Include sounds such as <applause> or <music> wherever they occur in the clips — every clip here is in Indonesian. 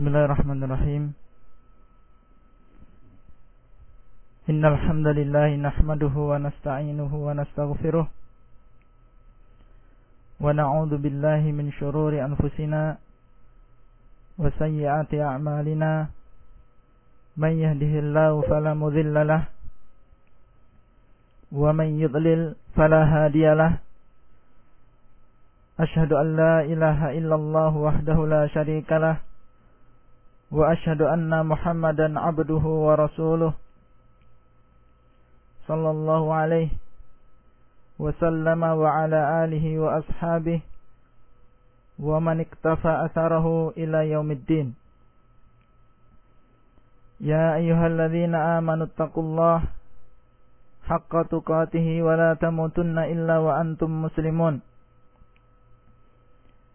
Bismillahirrahmanirrahim. Innal hamdalillah nahmaduhu wa nasta'inuhu wa nastaghfiruh. Wa na'udzu billahi min shururi anfusina wa sayyiati a'malina. Man yahdihillahu fala mudilla lahu wa man yudlil fala hadiyalah Ashhadu an la ilaha illallah wahdahu la sharika lah. وأشهد أن محمدا عبده ورسوله صلى الله عليه وسلم وعلى آله وأصحابه ومن اكتفى أثره إلى يوم الدين. يا أيها الذين آمنوا اتقوا الله حق تقاته ولا تموتن إلا وأنتم مسلمون.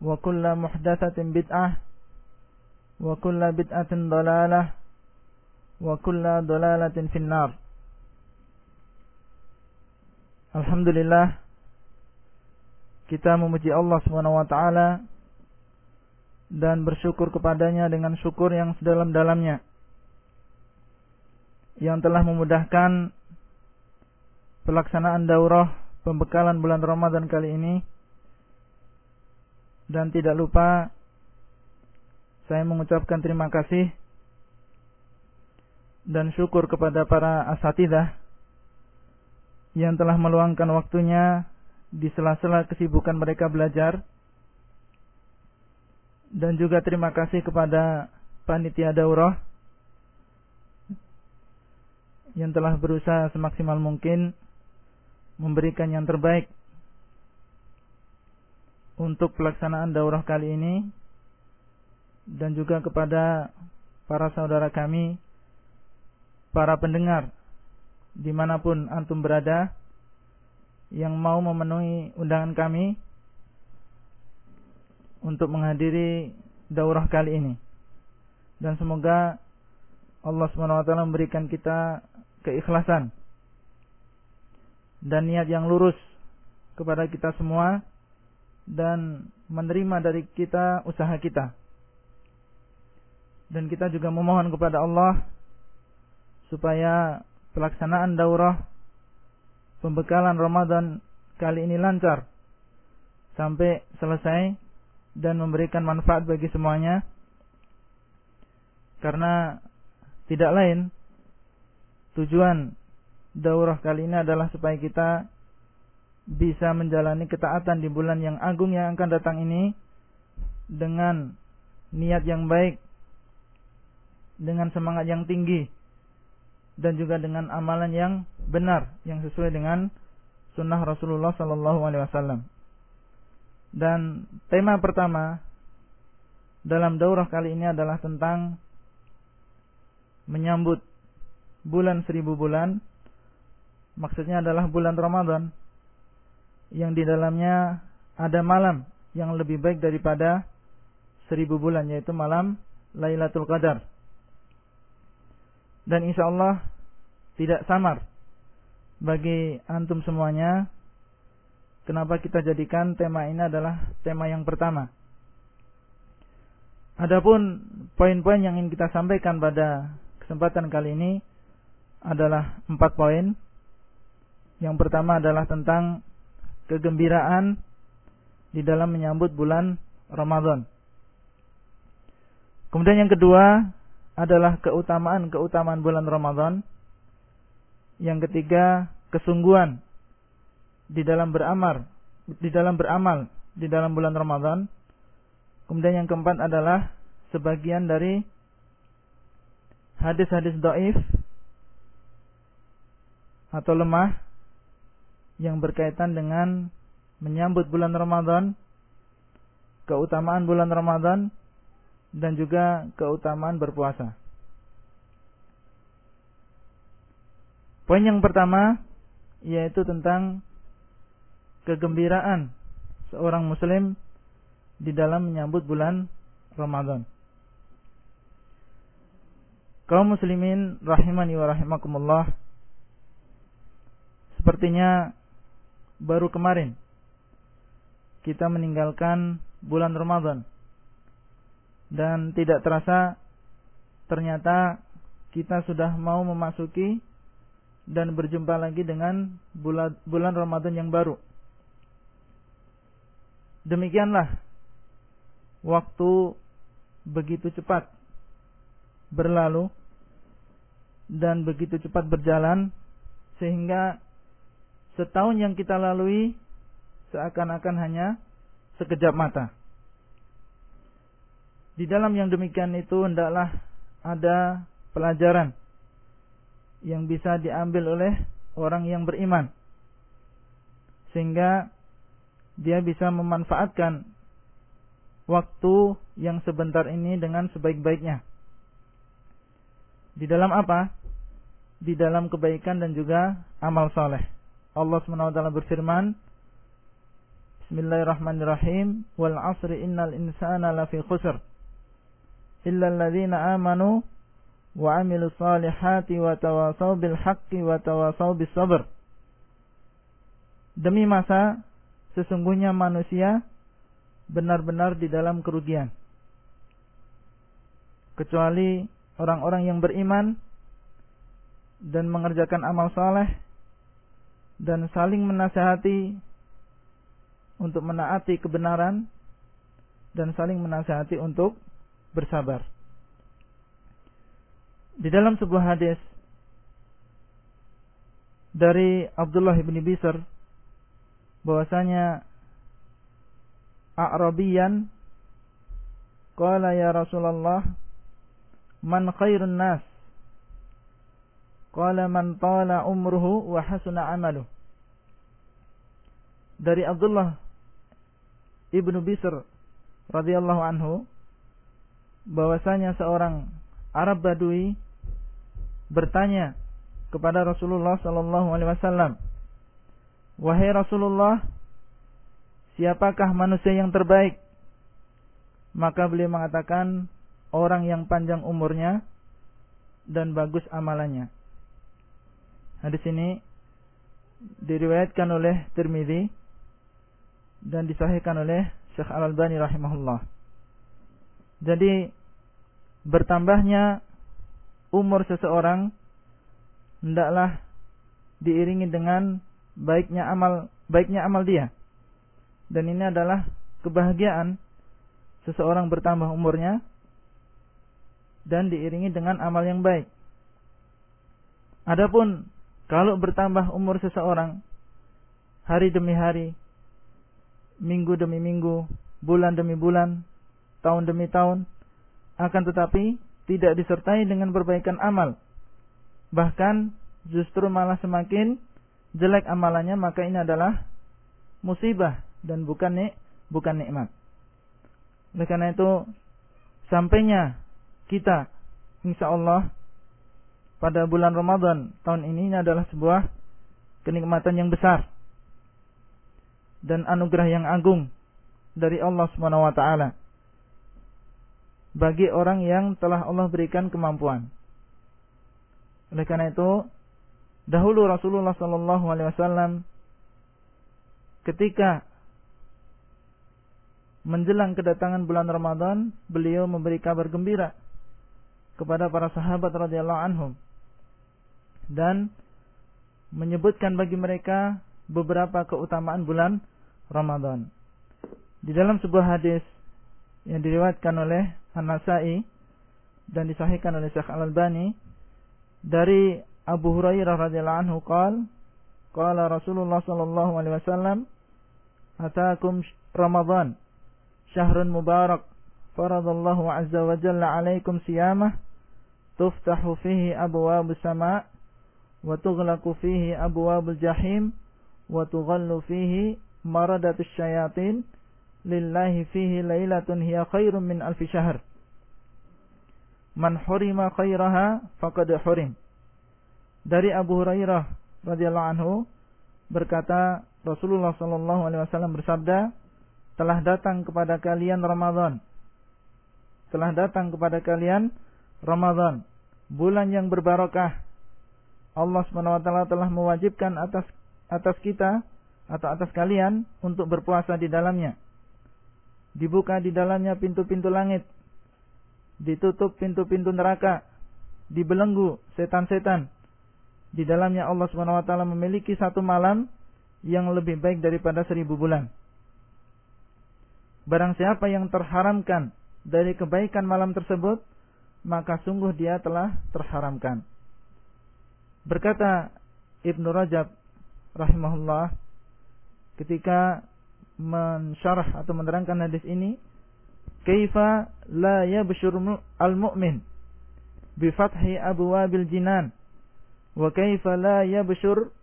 وكل محدثة بدعة وكل بدعة ضلالة وكل ضلالة في النار Alhamdulillah kita memuji Allah Subhanahu wa taala dan bersyukur kepadanya dengan syukur yang sedalam-dalamnya yang telah memudahkan pelaksanaan daurah pembekalan bulan Ramadan kali ini dan tidak lupa saya mengucapkan terima kasih dan syukur kepada para asatidah yang telah meluangkan waktunya di sela-sela kesibukan mereka belajar. Dan juga terima kasih kepada panitia daurah yang telah berusaha semaksimal mungkin memberikan yang terbaik untuk pelaksanaan daurah kali ini dan juga kepada para saudara kami, para pendengar di mana pun antum berada yang mau memenuhi undangan kami untuk menghadiri daurah kali ini. Dan semoga Allah SWT memberikan kita keikhlasan dan niat yang lurus kepada kita semua dan menerima dari kita usaha kita. Dan kita juga memohon kepada Allah supaya pelaksanaan daurah pembekalan Ramadan kali ini lancar sampai selesai dan memberikan manfaat bagi semuanya. Karena tidak lain tujuan daurah kali ini adalah supaya kita bisa menjalani ketaatan di bulan yang agung yang akan datang ini dengan niat yang baik, dengan semangat yang tinggi, dan juga dengan amalan yang benar yang sesuai dengan sunnah Rasulullah Sallallahu Alaihi Wasallam. Dan tema pertama dalam daurah kali ini adalah tentang menyambut bulan seribu bulan. Maksudnya adalah bulan Ramadan yang di dalamnya ada malam yang lebih baik daripada seribu bulan yaitu malam Lailatul Qadar. Dan insya Allah tidak samar bagi antum semuanya. Kenapa kita jadikan tema ini adalah tema yang pertama. Adapun poin-poin yang ingin kita sampaikan pada kesempatan kali ini adalah empat poin. Yang pertama adalah tentang kegembiraan di dalam menyambut bulan Ramadan. Kemudian yang kedua adalah keutamaan-keutamaan bulan Ramadan. Yang ketiga, kesungguhan di dalam beramal, di dalam beramal di dalam bulan Ramadan. Kemudian yang keempat adalah sebagian dari hadis-hadis doif atau lemah yang berkaitan dengan menyambut bulan Ramadan, keutamaan bulan Ramadan, dan juga keutamaan berpuasa. Poin yang pertama yaitu tentang kegembiraan seorang muslim di dalam menyambut bulan Ramadan. Kaum muslimin rahimani wa rahimakumullah Sepertinya baru kemarin kita meninggalkan bulan Ramadan dan tidak terasa ternyata kita sudah mau memasuki dan berjumpa lagi dengan bulan, bulan Ramadan yang baru. Demikianlah waktu begitu cepat berlalu dan begitu cepat berjalan sehingga setahun yang kita lalui seakan-akan hanya sekejap mata. Di dalam yang demikian itu hendaklah ada pelajaran yang bisa diambil oleh orang yang beriman. Sehingga dia bisa memanfaatkan waktu yang sebentar ini dengan sebaik-baiknya. Di dalam apa? Di dalam kebaikan dan juga amal soleh. Allah SWT berfirman, Bismillahirrahmanirrahim, Wal asri innal insana lafi khusr, illa alladhina amanu wa amilu salihati wa tawasaw bil haqqi wa tawasaw bis sabr. Demi masa sesungguhnya manusia benar-benar di dalam kerugian. Kecuali orang-orang yang beriman dan mengerjakan amal saleh dan saling menasihati untuk menaati kebenaran dan saling menasihati untuk bersabar. Di dalam sebuah hadis dari Abdullah bin Bisr bahwasanya A'rabiyan qala ya Rasulullah man khairun nas qala man tala umruhu wa hasuna amaluhu dari Abdullah ibnu Bisr radhiyallahu anhu bahwasanya seorang Arab Badui bertanya kepada Rasulullah sallallahu alaihi wasallam, "Wahai Rasulullah, siapakah manusia yang terbaik?" Maka beliau mengatakan, "Orang yang panjang umurnya dan bagus amalannya." Hadis ini diriwayatkan oleh Tirmizi dan disahihkan oleh Syekh Al-Albani rahimahullah. Jadi bertambahnya umur seseorang hendaklah diiringi dengan baiknya amal baiknya amal dia. Dan ini adalah kebahagiaan seseorang bertambah umurnya dan diiringi dengan amal yang baik. Adapun kalau bertambah umur seseorang hari demi hari, minggu demi minggu, bulan demi bulan, tahun demi tahun, akan tetapi tidak disertai dengan perbaikan amal. Bahkan justru malah semakin jelek amalannya maka ini adalah musibah dan bukan nik bukan nikmat. Oleh karena itu sampainya kita insya Allah pada bulan Ramadan tahun ini, adalah sebuah kenikmatan yang besar dan anugerah yang agung dari Allah Subhanahu wa taala bagi orang yang telah Allah berikan kemampuan. Oleh karena itu, dahulu Rasulullah sallallahu alaihi wasallam ketika menjelang kedatangan bulan Ramadan, beliau memberi kabar gembira kepada para sahabat radhiyallahu anhum dan menyebutkan bagi mereka beberapa keutamaan bulan Ramadan. Di dalam sebuah hadis yang diriwayatkan oleh An-Nasai dan disahihkan oleh Syekh Al-Albani dari Abu Hurairah radhiyallahu anhu qala qala Rasulullah sallallahu alaihi wasallam atakum Ramadan syahrun mubarak faradallahu azza wa jalla alaikum siyamah tuftahu fihi abwabus sama' fihi abwabul jahim wa tughallu fihi maradatus syayatin lillahi fihi lailatun hiya khairum min alfi syahr. Man hurima khairaha faqad hurim. Dari Abu Hurairah radhiyallahu anhu berkata Rasulullah sallallahu alaihi wasallam bersabda, telah datang kepada kalian Ramadan. Telah datang kepada kalian Ramadan, bulan yang berbarokah. Allah SWT telah mewajibkan atas atas kita atau atas kalian untuk berpuasa di dalamnya dibuka di dalamnya pintu-pintu langit, ditutup pintu-pintu neraka, dibelenggu setan-setan. Di dalamnya Allah taala memiliki satu malam yang lebih baik daripada seribu bulan. Barang siapa yang terharamkan dari kebaikan malam tersebut, maka sungguh dia telah terharamkan. Berkata Ibnu Rajab rahimahullah ketika mensyarah atau menerangkan hadis ini kaifa la yabshur al-mu'min bi fathi abwabil jinan? Wa kaifa la yabshur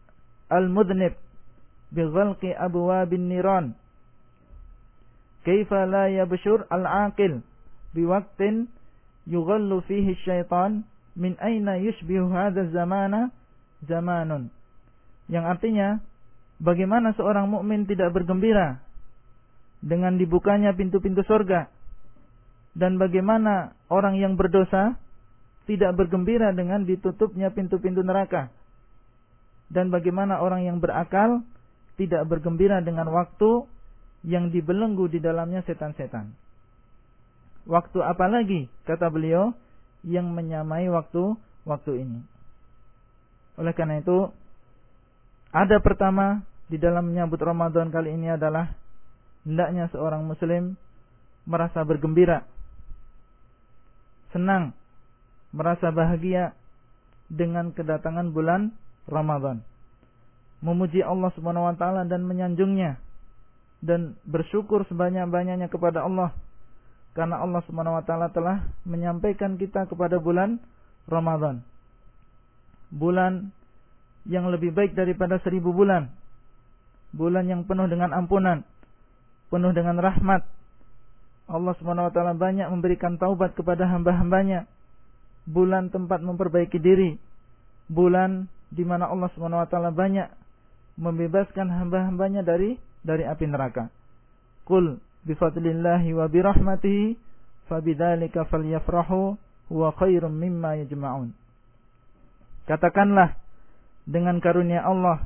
al-mudhnib bi ghalqi abwabin niran? Kaifa la yabshur al-aqil bi waqtin yughallu fihi syaitan min aina yushbihu hadha zamana zamanun yang artinya Bagaimana seorang mukmin tidak bergembira dengan dibukanya pintu-pintu surga? Dan bagaimana orang yang berdosa tidak bergembira dengan ditutupnya pintu-pintu neraka? Dan bagaimana orang yang berakal tidak bergembira dengan waktu yang dibelenggu di dalamnya setan-setan? Waktu apa lagi kata beliau yang menyamai waktu waktu ini? Oleh karena itu ada pertama di dalam menyambut Ramadan kali ini adalah hendaknya seorang muslim merasa bergembira, senang, merasa bahagia dengan kedatangan bulan Ramadan. Memuji Allah Subhanahu wa taala dan menyanjungnya dan bersyukur sebanyak-banyaknya kepada Allah karena Allah Subhanahu wa taala telah menyampaikan kita kepada bulan Ramadan. Bulan yang lebih baik daripada seribu bulan bulan yang penuh dengan ampunan, penuh dengan rahmat. Allah Subhanahu wa taala banyak memberikan taubat kepada hamba-hambanya. Bulan tempat memperbaiki diri. Bulan di mana Allah Subhanahu wa taala banyak membebaskan hamba-hambanya dari dari api neraka. Qul bi fadlillahi wa bi rahmatihi fabidzalika falyafrahu huwa khairum mimma yajma'un. Katakanlah dengan karunia Allah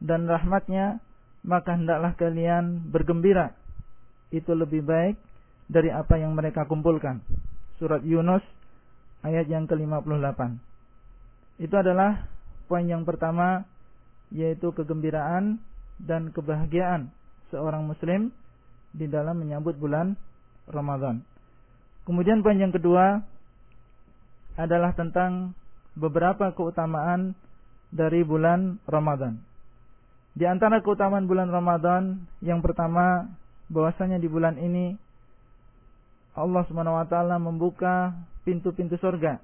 dan rahmatnya maka hendaklah kalian bergembira. Itu lebih baik dari apa yang mereka kumpulkan. Surat Yunus ayat yang ke-58. Itu adalah poin yang pertama yaitu kegembiraan dan kebahagiaan seorang muslim di dalam menyambut bulan Ramadan. Kemudian poin yang kedua adalah tentang beberapa keutamaan dari bulan Ramadan. Di antara keutamaan bulan Ramadan yang pertama bahwasanya di bulan ini Allah Subhanahu wa taala membuka pintu-pintu surga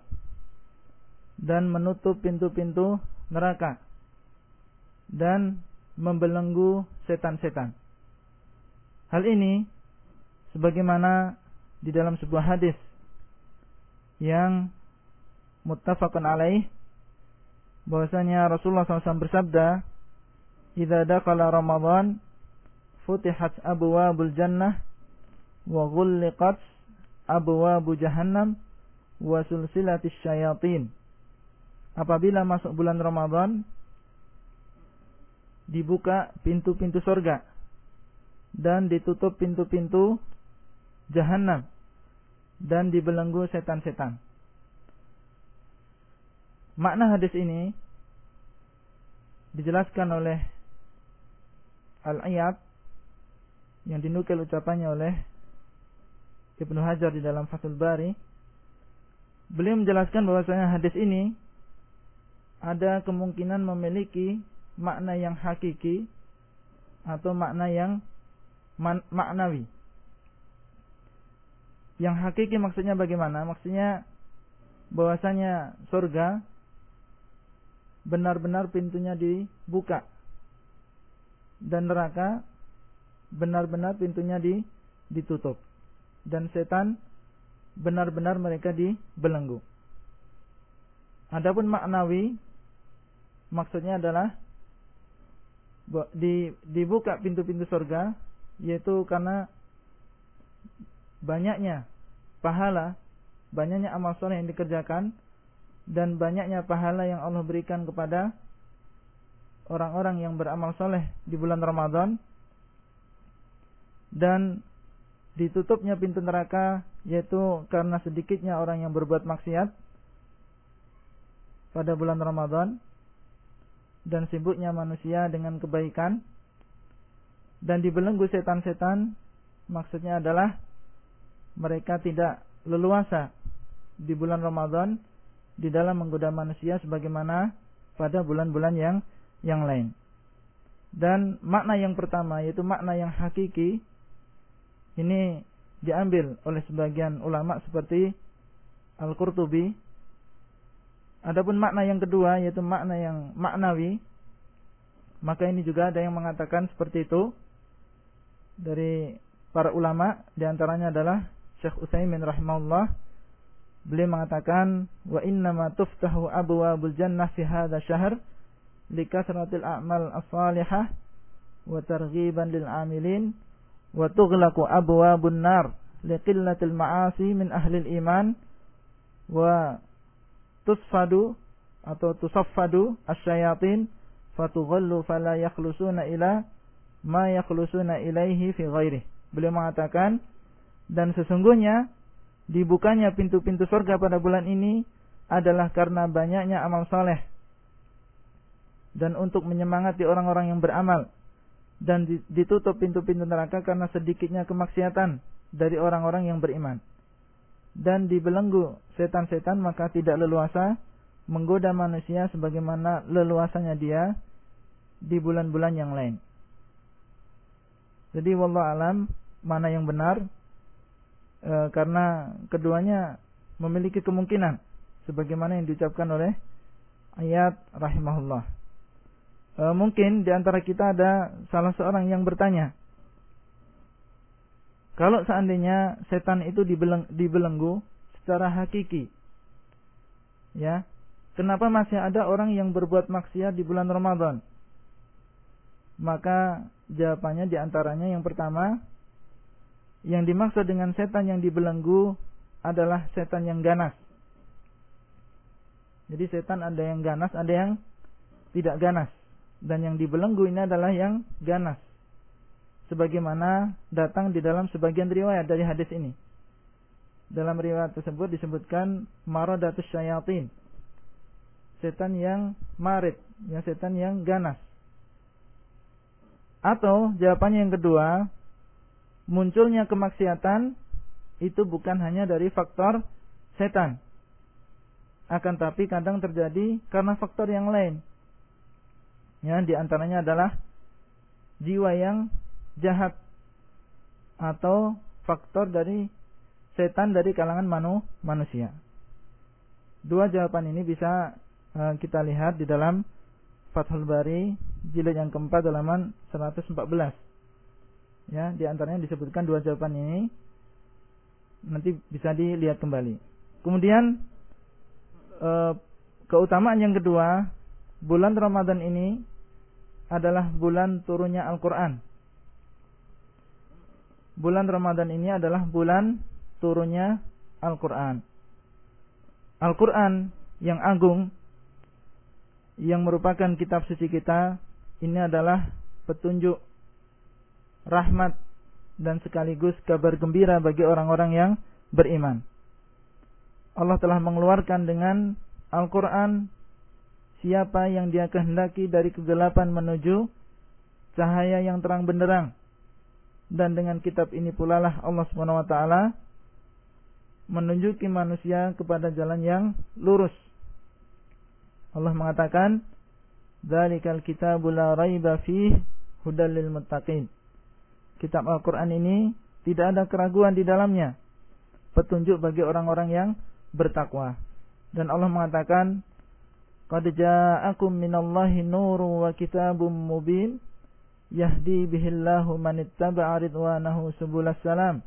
dan menutup pintu-pintu neraka dan membelenggu setan-setan. Hal ini sebagaimana di dalam sebuah hadis yang muttafaqun alaih bahwasanya Rasulullah SAW bersabda idza dakhala Ramadan futihat abwabul jannah wa ghulliqat abwabu jahannam wa sulsilatis syayatin. Apabila masuk bulan Ramadan dibuka pintu-pintu surga dan ditutup pintu-pintu jahanam dan dibelenggu setan-setan. Makna hadis ini dijelaskan oleh Al-Iyad yang dinukil ucapannya oleh Ibnu Hajar di dalam Fathul Bari beliau menjelaskan bahwasanya hadis ini ada kemungkinan memiliki makna yang hakiki atau makna yang maknawi. Yang hakiki maksudnya bagaimana? Maksudnya bahwasanya surga benar-benar pintunya dibuka dan neraka benar-benar pintunya di, ditutup dan setan benar-benar mereka dibelenggu. Adapun maknawi maksudnya adalah di, dibuka pintu-pintu surga yaitu karena banyaknya pahala, banyaknya amal soleh yang dikerjakan dan banyaknya pahala yang Allah berikan kepada orang-orang yang beramal soleh di bulan Ramadan. Dan ditutupnya pintu neraka yaitu karena sedikitnya orang yang berbuat maksiat pada bulan Ramadan dan sibuknya manusia dengan kebaikan dan dibelenggu setan-setan maksudnya adalah mereka tidak leluasa di bulan Ramadan di dalam menggoda manusia sebagaimana pada bulan-bulan yang yang lain. Dan makna yang pertama yaitu makna yang hakiki ini diambil oleh sebagian ulama seperti Al-Qurtubi. Adapun makna yang kedua yaitu makna yang maknawi, maka ini juga ada yang mengatakan seperti itu dari para ulama di antaranya adalah Syekh Utsaimin rahimahullah. Beliau mengatakan wa inna ma tuftahu abwabul jannah fi hadha syahr likasratil a'mal as-salihah wa targhiban lil 'amilin wa tughlaqu abwabun nar liqillatil ma'asi min ahli iman wa tusfadu atau tusaffadu asyayatin fatughallu fala yakhlusuna ila ma yakhlusuna ilaihi fi ghairi. Beliau mengatakan dan sesungguhnya dibukanya pintu-pintu surga pada bulan ini adalah karena banyaknya amal soleh dan untuk menyemangati orang-orang yang beramal dan ditutup pintu-pintu neraka karena sedikitnya kemaksiatan dari orang-orang yang beriman. Dan dibelenggu setan-setan maka tidak leluasa menggoda manusia sebagaimana leluasanya dia di bulan-bulan yang lain. Jadi wallah alam mana yang benar e, karena keduanya memiliki kemungkinan sebagaimana yang diucapkan oleh ayat rahimahullah. E, mungkin di antara kita ada salah seorang yang bertanya, kalau seandainya setan itu dibeleng, dibelenggu secara hakiki, ya, kenapa masih ada orang yang berbuat maksiat di bulan Ramadan? Maka jawabannya di antaranya yang pertama, yang dimaksud dengan setan yang dibelenggu adalah setan yang ganas. Jadi setan ada yang ganas, ada yang tidak ganas dan yang dibelenggu ini adalah yang ganas. Sebagaimana datang di dalam sebagian riwayat dari hadis ini. Dalam riwayat tersebut disebutkan maradatus syayatin. Setan yang marid, yang setan yang ganas. Atau jawabannya yang kedua, munculnya kemaksiatan itu bukan hanya dari faktor setan. Akan tapi kadang terjadi karena faktor yang lain Ya, di antaranya adalah jiwa yang jahat atau faktor dari setan dari kalangan manu, manusia. Dua jawaban ini bisa uh, kita lihat di dalam Fathul Bari jilid yang keempat halaman 114. Ya, di antaranya disebutkan dua jawaban ini. Nanti bisa dilihat kembali. Kemudian uh, keutamaan yang kedua, bulan Ramadan ini adalah bulan turunnya Al-Quran. Bulan Ramadan ini adalah bulan turunnya Al-Quran. Al-Quran yang agung, yang merupakan kitab suci kita, ini adalah petunjuk rahmat dan sekaligus kabar gembira bagi orang-orang yang beriman. Allah telah mengeluarkan dengan Al-Quran siapa yang dia kehendaki dari kegelapan menuju cahaya yang terang benderang. Dan dengan kitab ini pula lah Allah taala menunjuki manusia kepada jalan yang lurus. Allah mengatakan, "Dzalikal kitabu la raiba fih hudal lil muttaqin." Kitab Al-Qur'an ini tidak ada keraguan di dalamnya. Petunjuk bagi orang-orang yang bertakwa. Dan Allah mengatakan, "Qad ja'akum minallahi nurun wa kitabum mubin yahdi bihillahu man ittaba'a ridwanahu subulas salam."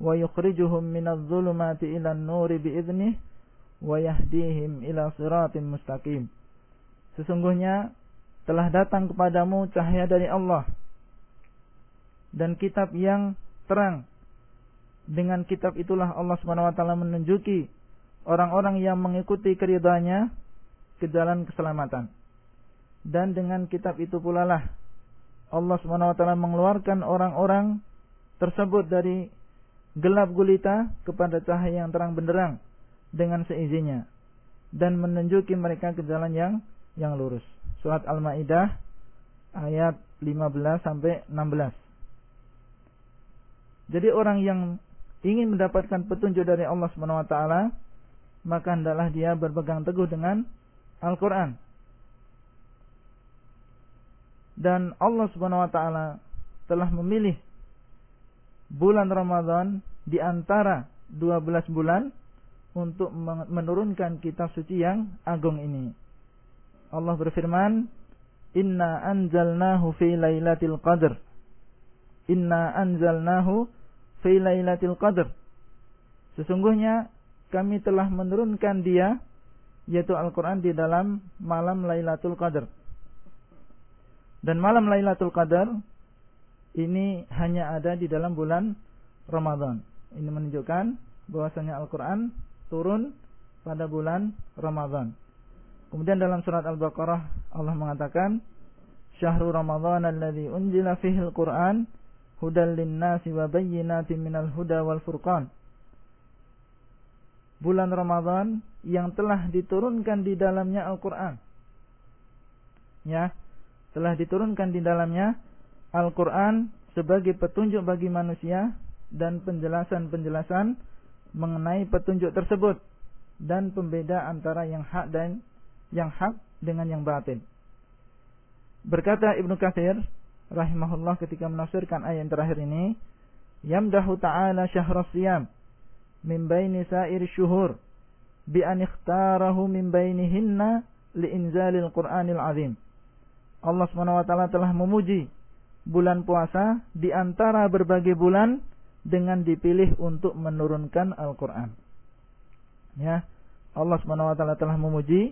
wa yukhrijuhum minadh dhulumati ila an-nuri bi'idnih ila mustaqim. Sesungguhnya telah datang kepadamu cahaya dari Allah dan kitab yang terang. Dengan kitab itulah Allah taala menunjuki orang-orang yang mengikuti keridhaannya ke jalan keselamatan. Dan dengan kitab itu pula lah Allah taala mengeluarkan orang-orang tersebut dari gelap gulita kepada cahaya yang terang benderang dengan seizinnya dan menunjuki mereka ke jalan yang yang lurus. Surat Al-Maidah ayat 15 sampai 16. Jadi orang yang ingin mendapatkan petunjuk dari Allah Subhanahu wa taala maka hendaklah dia berpegang teguh dengan Al-Qur'an. Dan Allah Subhanahu wa taala telah memilih bulan Ramadan di antara 12 bulan untuk menurunkan kitab suci yang agung ini. Allah berfirman, "Inna anzalnahu fi lailatul qadr." Inna anzalnahu fi lailatul qadr. Sesungguhnya kami telah menurunkan dia yaitu Al-Qur'an di dalam malam Lailatul Qadar. Dan malam Lailatul Qadar ini hanya ada di dalam bulan Ramadan. Ini menunjukkan bahwasanya Al-Quran turun pada bulan Ramadan. Kemudian dalam surat Al-Baqarah Allah mengatakan, Syahrul Ramadan alladhi unjila fihi al-Quran hudal linnasi wa bayyinatin minal huda wal furqan. Bulan Ramadan yang telah diturunkan di dalamnya Al-Quran. Ya, telah diturunkan di dalamnya Al-Quran sebagai petunjuk bagi manusia dan penjelasan-penjelasan mengenai petunjuk tersebut dan pembeda antara yang hak dan yang hak dengan yang batin. Berkata Ibnu Katsir rahimahullah ketika menafsirkan ayat yang terakhir ini, yamdahu ta'ala syahrus siyam min baini sa'ir syuhur bi an ikhtarahu min bainihinna li inzalil Qur'anil azim. Allah SWT telah memuji bulan puasa di antara berbagai bulan dengan dipilih untuk menurunkan Al-Qur'an. Ya. Allah SWT telah memuji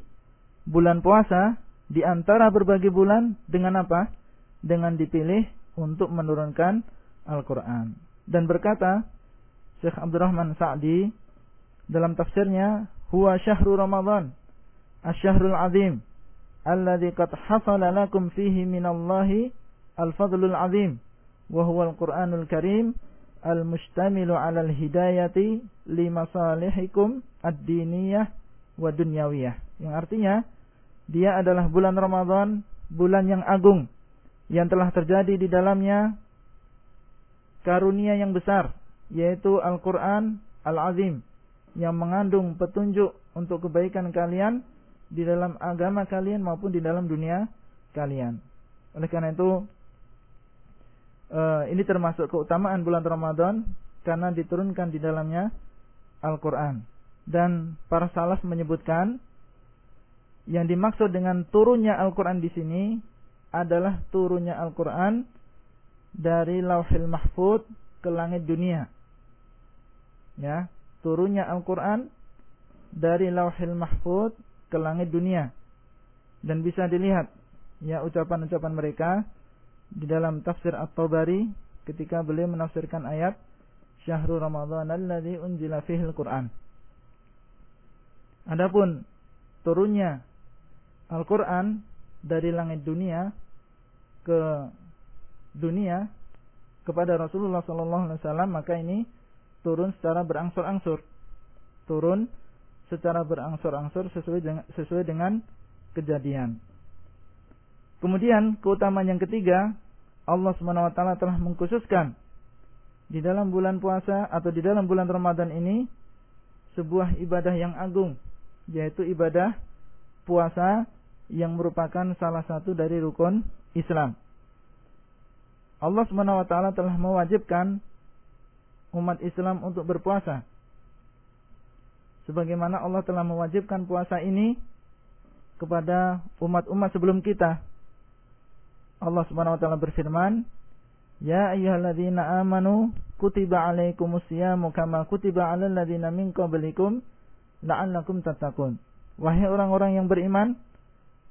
bulan puasa di antara berbagai bulan dengan apa? Dengan dipilih untuk menurunkan Al-Qur'an. Dan berkata Syekh Abdurrahman Sa'di dalam tafsirnya, "Huwa syahru Ramadan, asy-syahrul 'azim, alladzi qad hasala lakum fihi minallahi al-fadlul azim wa huwa al-Qur'anul Karim al-mustamilu 'ala al-hidayati li masalihikum ad-diniyah wa dunyawiyah. Yang artinya dia adalah bulan Ramadan, bulan yang agung yang telah terjadi di dalamnya karunia yang besar yaitu Al-Qur'an Al-Azim yang mengandung petunjuk untuk kebaikan kalian di dalam agama kalian maupun di dalam dunia kalian. Oleh karena itu uh, ini termasuk keutamaan bulan Ramadan karena diturunkan di dalamnya Al-Quran. Dan para salaf menyebutkan yang dimaksud dengan turunnya Al-Quran di sini adalah turunnya Al-Quran dari Lauhil Mahfud ke langit dunia. Ya, turunnya Al-Quran dari Lauhil Mahfud ke langit dunia. Dan bisa dilihat ya ucapan-ucapan mereka di dalam tafsir At-Tabari ketika beliau menafsirkan ayat Syahrul Ramadan alladzi unzila fihi Al-Qur'an. Adapun turunnya Al-Qur'an dari langit dunia ke dunia kepada Rasulullah sallallahu alaihi wasallam maka ini turun secara berangsur-angsur. Turun secara berangsur-angsur sesuai dengan sesuai dengan kejadian. Kemudian keutamaan yang ketiga Allah SWT telah mengkhususkan di dalam bulan puasa atau di dalam bulan Ramadan ini sebuah ibadah yang agung yaitu ibadah puasa yang merupakan salah satu dari rukun Islam. Allah Subhanahu wa taala telah mewajibkan umat Islam untuk berpuasa. Sebagaimana Allah telah mewajibkan puasa ini kepada umat-umat sebelum kita. Allah Subhanahu wa taala berfirman, "Ya ayyuhalladzina amanu kutiba alaikumusyamu kama kutiba alal ladzina min qablikum la'allakum tattaqun." Wahai orang-orang yang beriman,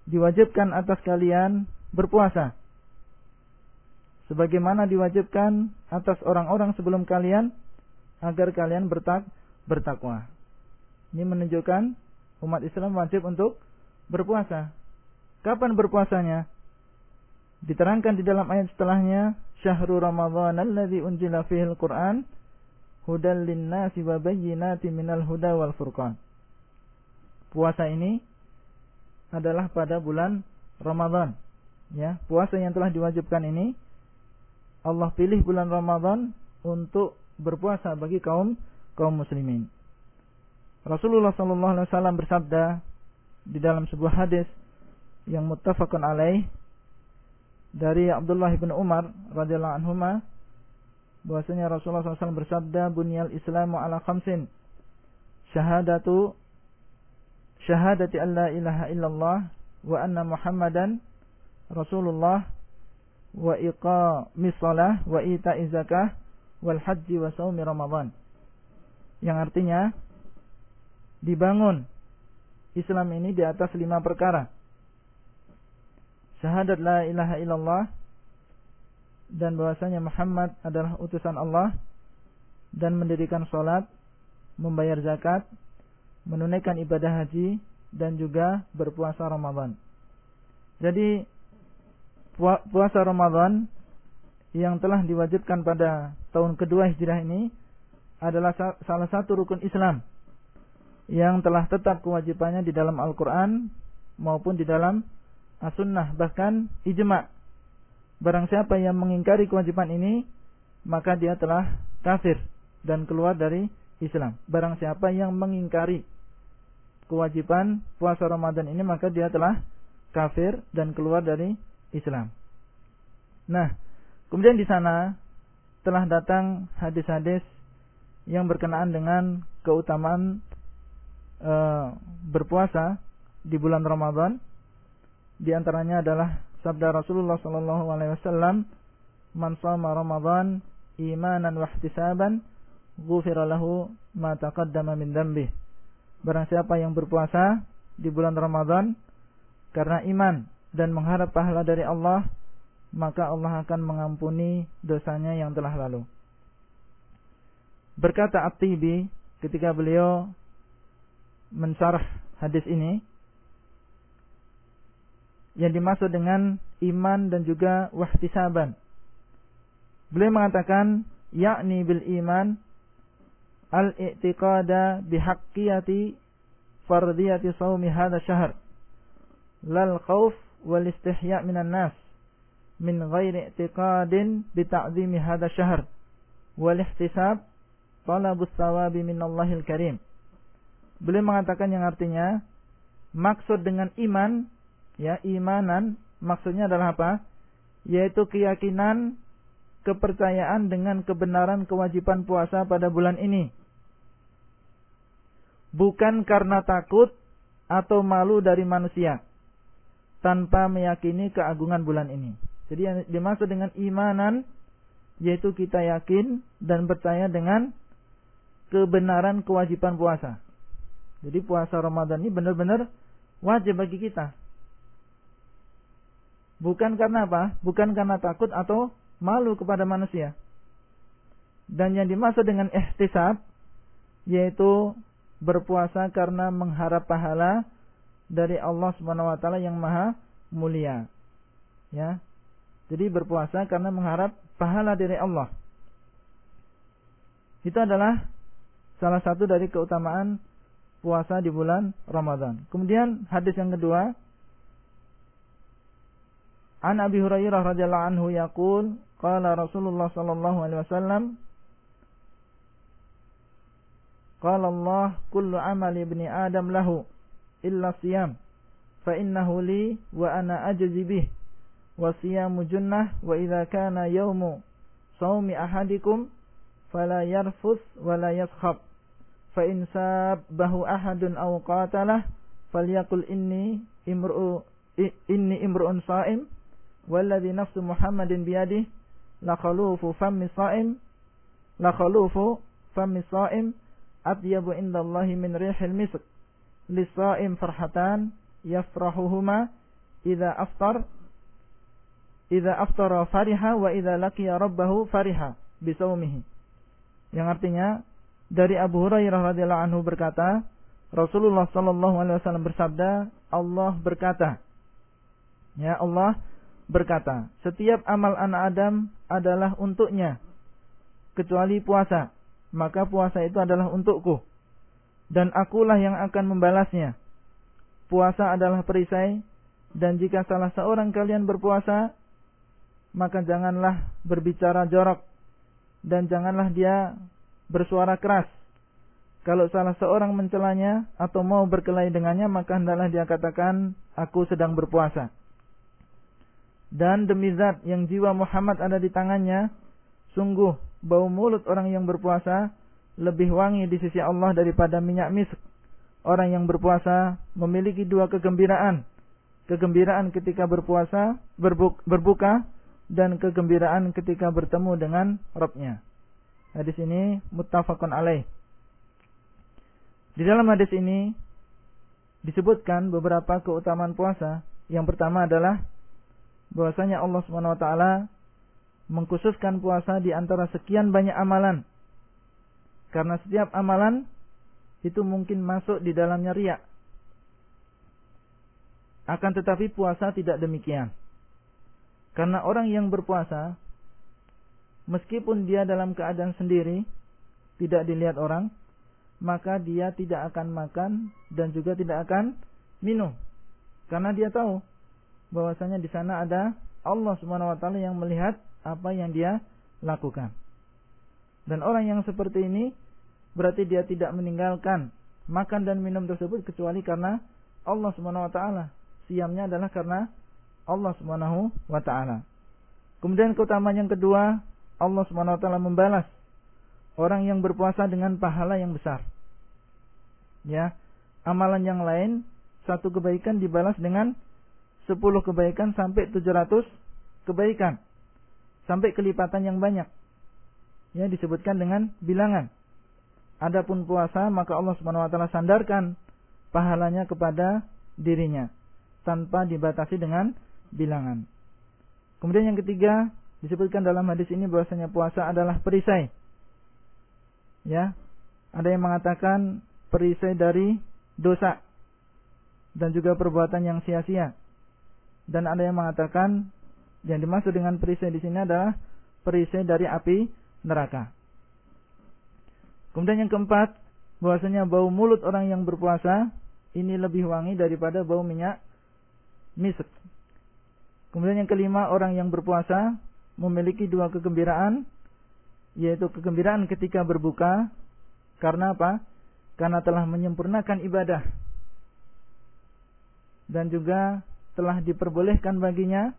diwajibkan atas kalian berpuasa. Sebagaimana diwajibkan atas orang-orang sebelum kalian agar kalian bertak bertakwa. Ini menunjukkan umat Islam wajib untuk berpuasa. Kapan berpuasanya? Diterangkan di dalam ayat setelahnya, Syahrul Ramadhan alladzi unzila fihil Qur'an hudal linnasi wa bayyinatin minal huda wal furqan. Puasa ini adalah pada bulan Ramadan. Ya, puasa yang telah diwajibkan ini Allah pilih bulan Ramadan untuk berpuasa bagi kaum kaum muslimin. Rasulullah sallallahu alaihi wasallam bersabda di dalam sebuah hadis yang muttafaqun alaih dari Abdullah bin Umar radhiyallahu anhu bahwasanya Rasulullah SAW bersabda bunyal Islamu ala khamsin syahadatu syahadati an la ilaha illallah wa anna Muhammadan Rasulullah wa iqamis shalah wa ita'iz zakah wal haji wa saumi Ramadan. Yang artinya dibangun Islam ini di atas lima perkara. Syahadat la ilaha illallah dan bahwasanya Muhammad adalah utusan Allah dan mendirikan salat, membayar zakat, menunaikan ibadah haji dan juga berpuasa Ramadan. Jadi puasa Ramadan yang telah diwajibkan pada tahun kedua Hijrah ini adalah salah satu rukun Islam yang telah tetap kewajibannya di dalam Al-Quran maupun di dalam As-Sunnah bahkan ijma. Barang siapa yang mengingkari kewajiban ini maka dia telah kafir dan keluar dari Islam. Barang siapa yang mengingkari kewajiban puasa Ramadan ini maka dia telah kafir dan keluar dari Islam. Nah, kemudian di sana telah datang hadis-hadis yang berkenaan dengan keutamaan e, berpuasa di bulan Ramadan. Di antaranya adalah sabda Rasulullah sallallahu alaihi wasallam, "Man shama Ramadan imanan wa ihtisaban, ghufira lahu ma taqaddama min dhanbihi." Barang siapa yang berpuasa di bulan Ramadan karena iman dan mengharap pahala dari Allah, maka Allah akan mengampuni dosanya yang telah lalu. Berkata At-Tibi ketika beliau mensarah hadis ini, yang dimaksud dengan iman dan juga wahtisaban. Beliau mengatakan, yakni bil iman al-i'tiqada bihaqqiyati fardiyati sawmi hadha syahr. Lal khawf wal istihya minan nas min ghairi i'tiqadin bita'zimi hadha syahr. Wal ihtisab talabus thawabi minallahil karim. Beliau mengatakan yang artinya maksud dengan iman ya imanan maksudnya adalah apa yaitu keyakinan kepercayaan dengan kebenaran kewajiban puasa pada bulan ini bukan karena takut atau malu dari manusia tanpa meyakini keagungan bulan ini. Jadi yang dimaksud dengan imanan yaitu kita yakin dan percaya dengan kebenaran kewajiban puasa. Jadi puasa Ramadan ini benar-benar wajib bagi kita. Bukan karena apa? Bukan karena takut atau malu kepada manusia. Dan yang dimaksud dengan ihtisab yaitu berpuasa karena mengharap pahala dari Allah Subhanahu wa taala yang maha mulia. Ya. Jadi berpuasa karena mengharap pahala dari Allah. Itu adalah salah satu dari keutamaan puasa di bulan Ramadan. Kemudian hadis yang kedua An Abi Hurairah radhiyallahu anhu yaqul qala Rasulullah sallallahu alaihi wasallam Qala Allah kullu amali ibni Adam lahu illa siyam fa innahu li wa ana ajzi bih wa siyamu junnah wa idza kana yawmu sawmi ahadikum fala yarfus wa la yaskhab fa in sabbahu ahadun aw qatalah falyaqul inni imru'u inni imru'un sha'im walladhi nafsu Muhammadin biyadihi la khalufu fammi sha'im la khalufu fammi sha'im atyabu indallahi min rihil misk lisa'im farhatan yafrahuhuma idza aftar idza aftara fariha wa idza laqiya rabbahu fariha bisaumihi yang artinya dari Abu Hurairah radhiyallahu anhu berkata Rasulullah sallallahu alaihi wasallam bersabda Allah berkata ya Allah berkata setiap amal anak Adam adalah untuknya kecuali puasa maka puasa itu adalah untukku. Dan akulah yang akan membalasnya. Puasa adalah perisai, dan jika salah seorang kalian berpuasa, maka janganlah berbicara jorok, dan janganlah dia bersuara keras. Kalau salah seorang mencelanya atau mau berkelahi dengannya, maka hendaklah dia katakan, aku sedang berpuasa. Dan demi zat yang jiwa Muhammad ada di tangannya, sungguh bau mulut orang yang berpuasa lebih wangi di sisi Allah daripada minyak misk. Orang yang berpuasa memiliki dua kegembiraan. Kegembiraan ketika berpuasa, berbuka, dan kegembiraan ketika bertemu dengan Rabbnya. Hadis ini muttafaqun alaih. Di dalam hadis ini disebutkan beberapa keutamaan puasa. Yang pertama adalah bahwasanya Allah SWT mengkhususkan puasa di antara sekian banyak amalan. Karena setiap amalan itu mungkin masuk di dalamnya riak. Akan tetapi puasa tidak demikian. Karena orang yang berpuasa, meskipun dia dalam keadaan sendiri, tidak dilihat orang, maka dia tidak akan makan dan juga tidak akan minum. Karena dia tahu bahwasanya di sana ada Allah Subhanahu wa taala yang melihat apa yang dia lakukan. Dan orang yang seperti ini berarti dia tidak meninggalkan makan dan minum tersebut kecuali karena Allah Subhanahu wa taala. Siamnya adalah karena Allah Subhanahu wa taala. Kemudian keutamaan yang kedua, Allah Subhanahu wa taala membalas orang yang berpuasa dengan pahala yang besar. Ya, amalan yang lain satu kebaikan dibalas dengan sepuluh kebaikan sampai tujuh ratus kebaikan sampai kelipatan yang banyak. Ya disebutkan dengan bilangan. Adapun puasa maka Allah Subhanahu wa taala sandarkan pahalanya kepada dirinya tanpa dibatasi dengan bilangan. Kemudian yang ketiga disebutkan dalam hadis ini bahwasanya puasa adalah perisai. Ya. Ada yang mengatakan perisai dari dosa dan juga perbuatan yang sia-sia. Dan ada yang mengatakan yang dimaksud dengan perisai di sini adalah perisai dari api neraka. Kemudian yang keempat, bahwasanya bau mulut orang yang berpuasa ini lebih wangi daripada bau minyak misk. Kemudian yang kelima, orang yang berpuasa memiliki dua kegembiraan, yaitu kegembiraan ketika berbuka, karena apa? Karena telah menyempurnakan ibadah. Dan juga telah diperbolehkan baginya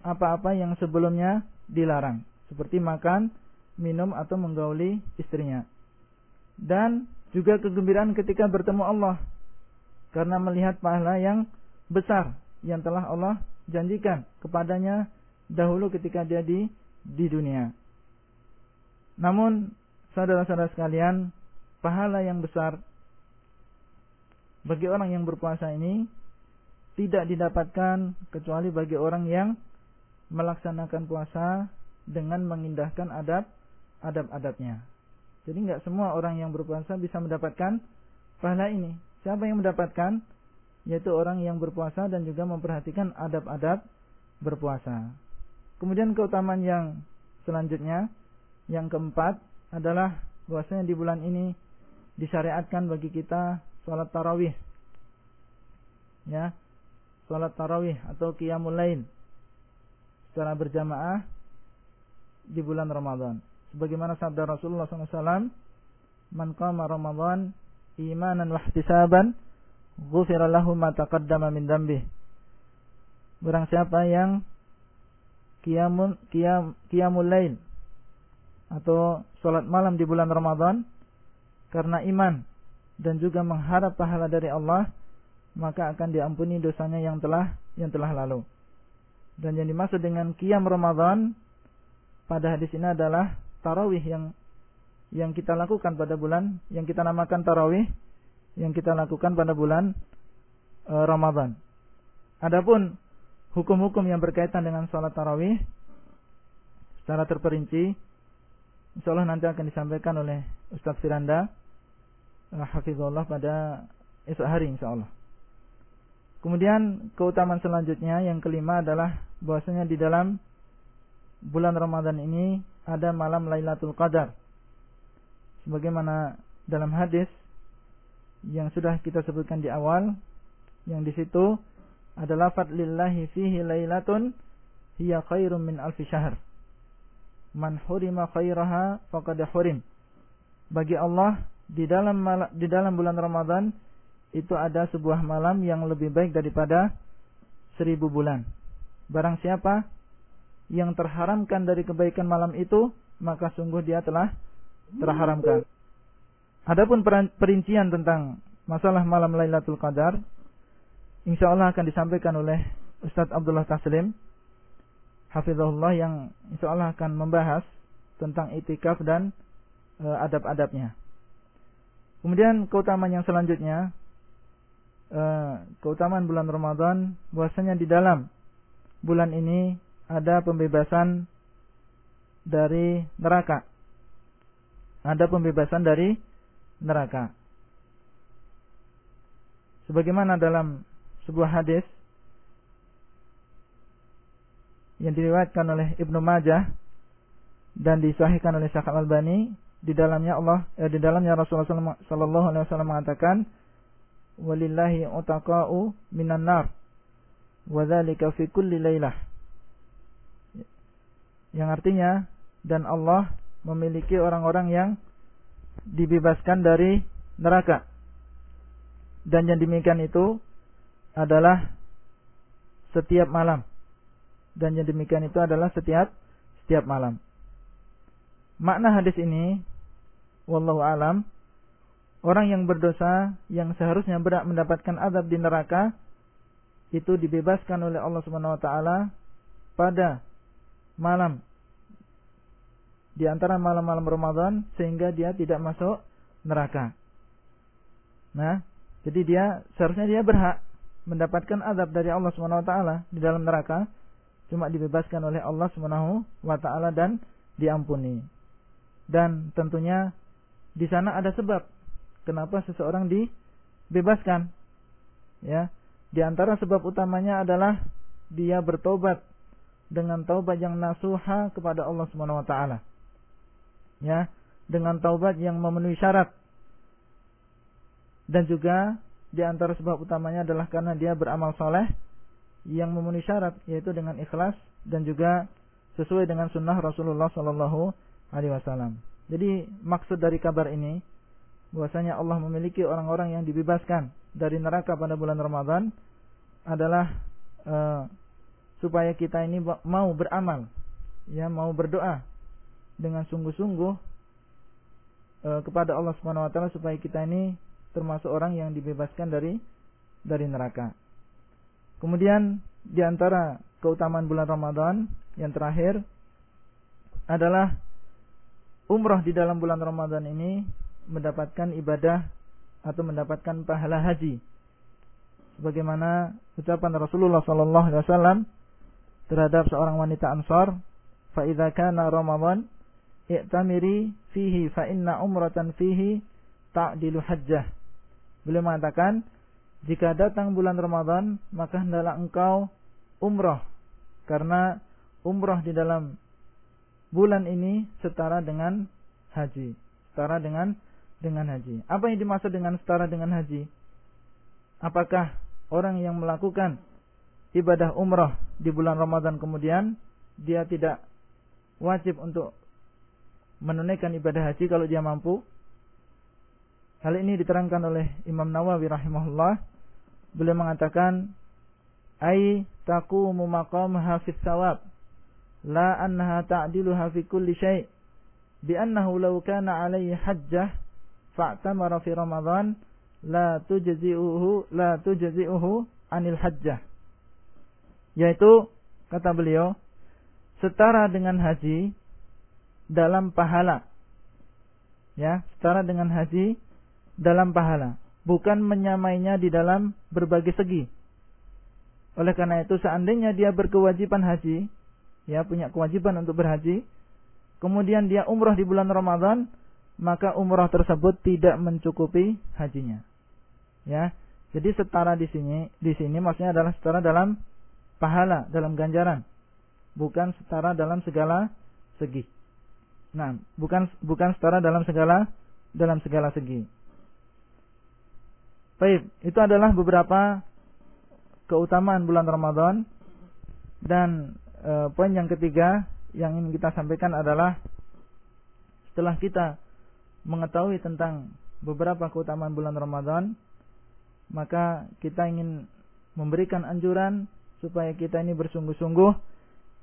apa-apa yang sebelumnya dilarang, seperti makan, minum atau menggauli istrinya. Dan juga kegembiraan ketika bertemu Allah karena melihat pahala yang besar yang telah Allah janjikan kepadanya dahulu ketika dia di di dunia. Namun saudara-saudara sekalian, pahala yang besar bagi orang yang berpuasa ini tidak didapatkan kecuali bagi orang yang melaksanakan puasa dengan mengindahkan adab adab-adabnya. Jadi nggak semua orang yang berpuasa bisa mendapatkan pahala ini. Siapa yang mendapatkan? Yaitu orang yang berpuasa dan juga memperhatikan adab-adab berpuasa. Kemudian keutamaan yang selanjutnya, yang keempat adalah bahwasanya di bulan ini disyariatkan bagi kita sholat tarawih. Ya, sholat tarawih atau qiyamul lain secara berjamaah di bulan Ramadan. Sebagaimana sabda Rasulullah SAW, man qama Ramadan imanan wa ihtisaban ghufira lahu ma taqaddama min dhanbi. Barang siapa yang qiyamul qiyam qiyamul lail atau salat malam di bulan Ramadan karena iman dan juga mengharap pahala dari Allah, maka akan diampuni dosanya yang telah yang telah lalu. Dan yang dimaksud dengan qiyam Ramadan pada hadis ini adalah tarawih yang yang kita lakukan pada bulan yang kita namakan tarawih yang kita lakukan pada bulan e, Ramadan. Adapun hukum-hukum yang berkaitan dengan salat tarawih secara terperinci insyaallah nanti akan disampaikan oleh Ustaz Firanda uh, hafizullah pada esok hari insyaallah. Kemudian keutamaan selanjutnya yang kelima adalah bahwasanya di dalam bulan Ramadan ini ada malam Lailatul Qadar sebagaimana dalam hadis yang sudah kita sebutkan di awal yang di situ adalah fadlillahi fihi lailatun hiya khairum min alfi syahr. Man hurima khairaha faqad hurim. Bagi Allah di dalam di dalam bulan Ramadan itu ada sebuah malam yang lebih baik daripada seribu bulan. Barang siapa yang terharamkan dari kebaikan malam itu, maka sungguh dia telah terharamkan. Adapun perincian tentang masalah malam Lailatul Qadar, insya Allah akan disampaikan oleh Ustadz Abdullah Taslim, Hafizahullah yang insya Allah akan membahas tentang itikaf dan e, adab-adabnya. Kemudian keutamaan yang selanjutnya, e, keutamaan bulan Ramadan, bahwasanya di dalam bulan ini ada pembebasan dari neraka ada pembebasan dari neraka. Sebagaimana dalam sebuah hadis yang diriwayatkan oleh Ibnu Majah dan disahihkan oleh Syekh Al-Albani di dalamnya Allah eh, di dalamnya Rasulullah sallallahu alaihi wasallam mengatakan walillahi utaqa'u minan nar wa dzalika fi kulli lailah yang artinya dan Allah memiliki orang-orang yang dibebaskan dari neraka. Dan yang demikian itu adalah setiap malam. Dan yang demikian itu adalah setiap setiap malam. Makna hadis ini wallahu alam orang yang berdosa yang seharusnya berat mendapatkan azab di neraka itu dibebaskan oleh Allah Subhanahu wa taala pada malam di antara malam-malam Ramadan sehingga dia tidak masuk neraka. Nah, jadi dia seharusnya dia berhak mendapatkan azab dari Allah Subhanahu wa taala di dalam neraka cuma dibebaskan oleh Allah Subhanahu wa taala dan diampuni. Dan tentunya di sana ada sebab kenapa seseorang dibebaskan. Ya. Di antara sebab utamanya adalah dia bertobat dengan taubat yang nasuha kepada Allah Subhanahu wa taala ya dengan taubat yang memenuhi syarat dan juga di antara sebab utamanya adalah karena dia beramal soleh yang memenuhi syarat yaitu dengan ikhlas dan juga sesuai dengan sunnah Rasulullah Sallallahu Alaihi Wasallam. Jadi maksud dari kabar ini bahwasanya Allah memiliki orang-orang yang dibebaskan dari neraka pada bulan Ramadan adalah uh, supaya kita ini mau beramal, ya mau berdoa dengan sungguh-sungguh e, kepada Allah Subhanahu wa taala supaya kita ini termasuk orang yang dibebaskan dari dari neraka. Kemudian di antara keutamaan bulan Ramadan yang terakhir adalah umrah di dalam bulan Ramadan ini mendapatkan ibadah atau mendapatkan pahala haji. Sebagaimana ucapan Rasulullah sallallahu alaihi wasallam terhadap seorang wanita Ansar, "Fa idza kana Ramadan i'tamiri fihi fa inna umratan fihi ta'dilu hajjah. Beliau mengatakan, jika datang bulan Ramadan, maka hendaklah engkau umrah. Karena umrah di dalam bulan ini setara dengan haji. Setara dengan dengan haji. Apa yang dimaksud dengan setara dengan haji? Apakah orang yang melakukan ibadah umrah di bulan Ramadan kemudian dia tidak wajib untuk menunaikan ibadah haji kalau dia mampu? Hal ini diterangkan oleh Imam Nawawi rahimahullah. Beliau mengatakan, "Ai taqumu maqamaha fi thawab, la annaha ta'diluha fi kulli syai'." Bi annahu law kana 'alaihi hajjah fa'tamara fi Ramadan la tujzi'uhu la tujzi'uhu anil hajjah. Yaitu kata beliau setara dengan haji dalam pahala. Ya, setara dengan haji dalam pahala, bukan menyamainya di dalam berbagai segi. Oleh karena itu seandainya dia berkewajiban haji, ya punya kewajiban untuk berhaji, kemudian dia umrah di bulan Ramadan, maka umrah tersebut tidak mencukupi hajinya. Ya. Jadi setara di sini, di sini maksudnya adalah setara dalam pahala, dalam ganjaran. Bukan setara dalam segala segi. Nah, bukan bukan setara dalam segala dalam segala segi. Baik, itu adalah beberapa keutamaan bulan Ramadan dan e, poin yang ketiga yang ingin kita sampaikan adalah setelah kita mengetahui tentang beberapa keutamaan bulan Ramadan, maka kita ingin memberikan anjuran supaya kita ini bersungguh-sungguh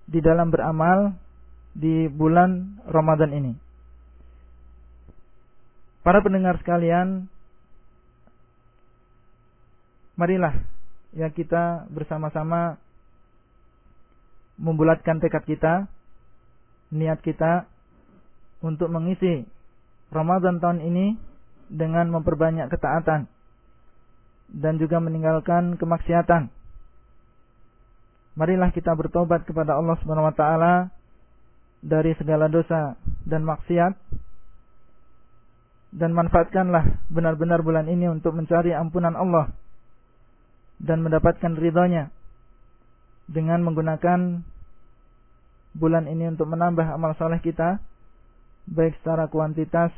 di dalam beramal di bulan Ramadan ini. Para pendengar sekalian, marilah ya kita bersama-sama membulatkan tekad kita, niat kita untuk mengisi Ramadan tahun ini dengan memperbanyak ketaatan dan juga meninggalkan kemaksiatan. Marilah kita bertobat kepada Allah Subhanahu wa taala dari segala dosa dan maksiat dan manfaatkanlah benar-benar bulan ini untuk mencari ampunan Allah dan mendapatkan ridhonya dengan menggunakan bulan ini untuk menambah amal soleh kita baik secara kuantitas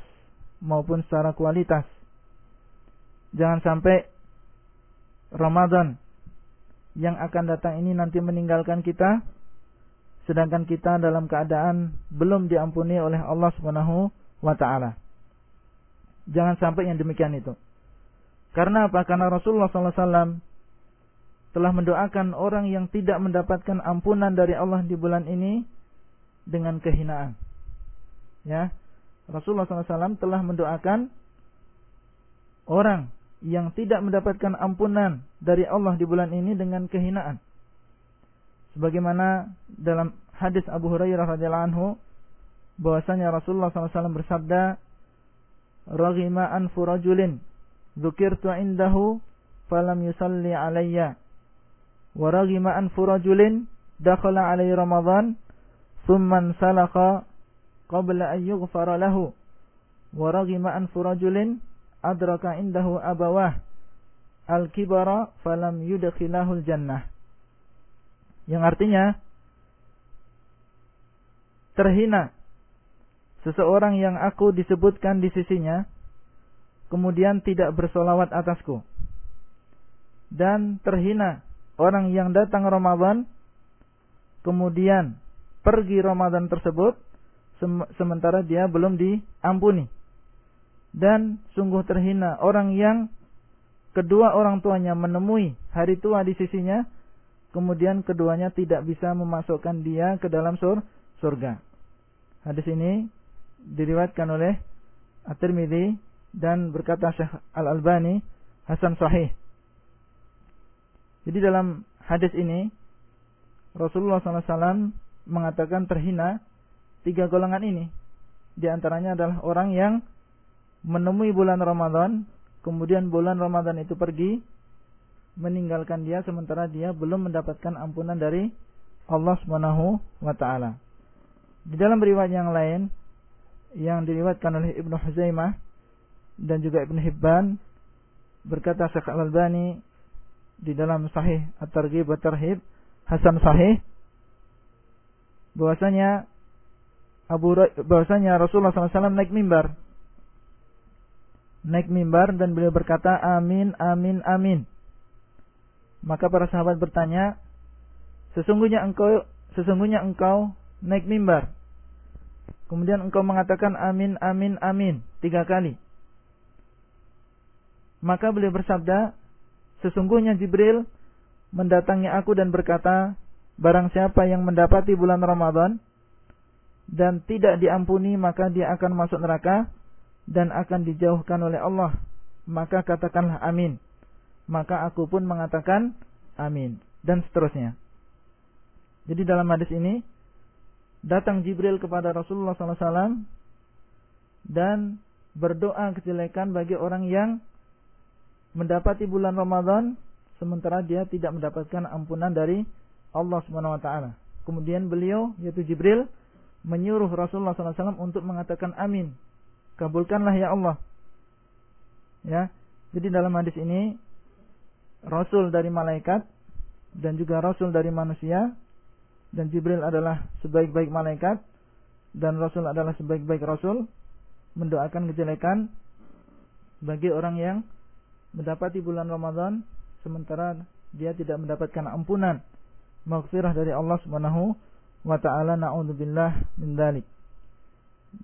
maupun secara kualitas. Jangan sampai Ramadan yang akan datang ini nanti meninggalkan kita sedangkan kita dalam keadaan belum diampuni oleh Allah Subhanahu wa taala. Jangan sampai yang demikian itu. Karena apa? Karena Rasulullah SAW telah mendoakan orang yang tidak mendapatkan ampunan dari Allah di bulan ini dengan kehinaan ya Rasulullah SAW telah mendoakan orang yang tidak mendapatkan ampunan dari Allah di bulan ini dengan kehinaan. Sebagaimana dalam hadis Abu Hurairah radhiyallahu anhu bahwasanya Rasulullah SAW bersabda, "Raghima an furajulin dzukirtu indahu falam yusalli alayya wa raghima an furajulin dakhala alayya ramadan thumma salaqa qabla an yughfara lahu. Wa raghima an furajulin adraka indahu abawah. Al-kibara falam yudkhilahul jannah yang artinya terhina seseorang yang aku disebutkan di sisinya kemudian tidak bersolawat atasku. Dan terhina orang yang datang Ramadan kemudian pergi Ramadan tersebut sementara dia belum diampuni. Dan sungguh terhina orang yang kedua orang tuanya menemui hari tua di sisinya, kemudian keduanya tidak bisa memasukkan dia ke dalam sur surga. Hadis ini diriwayatkan oleh At-Tirmidzi dan berkata Syekh Al-Albani hasan sahih. Jadi dalam hadis ini Rasulullah SAW mengatakan terhina tiga golongan ini. Di antaranya adalah orang yang menemui bulan Ramadan, kemudian bulan Ramadan itu pergi, meninggalkan dia sementara dia belum mendapatkan ampunan dari Allah Subhanahu wa taala. Di dalam riwayat yang lain yang diriwayatkan oleh Ibnu Huzaimah dan juga Ibnu Hibban berkata Syekh Al-Albani di dalam sahih At-Targhib wa Tarhib Hasan sahih bahwasanya Abu bahwasanya Rasulullah SAW naik mimbar. Naik mimbar dan beliau berkata amin amin amin. Maka para sahabat bertanya sesungguhnya engkau sesungguhnya engkau naik mimbar? Kemudian engkau mengatakan amin amin amin tiga kali. Maka beliau bersabda, sesungguhnya Jibril mendatangi aku dan berkata, barang siapa yang mendapati bulan Ramadan dan tidak diampuni maka dia akan masuk neraka dan akan dijauhkan oleh Allah. Maka katakanlah amin. Maka aku pun mengatakan amin dan seterusnya. Jadi dalam hadis ini datang Jibril kepada Rasulullah SAW dan berdoa kejelekan bagi orang yang mendapati bulan Ramadan sementara dia tidak mendapatkan ampunan dari Allah Subhanahu wa taala. Kemudian beliau yaitu Jibril menyuruh Rasulullah SAW untuk mengatakan amin. Kabulkanlah ya Allah. Ya. Jadi dalam hadis ini Rasul dari malaikat dan juga Rasul dari manusia dan Jibril adalah sebaik-baik malaikat dan Rasul adalah sebaik-baik Rasul mendoakan kejelekan bagi orang yang mendapati bulan Ramadan sementara dia tidak mendapatkan ampunan maghfirah dari Allah Subhanahu wa taala naudzubillah min dzalik.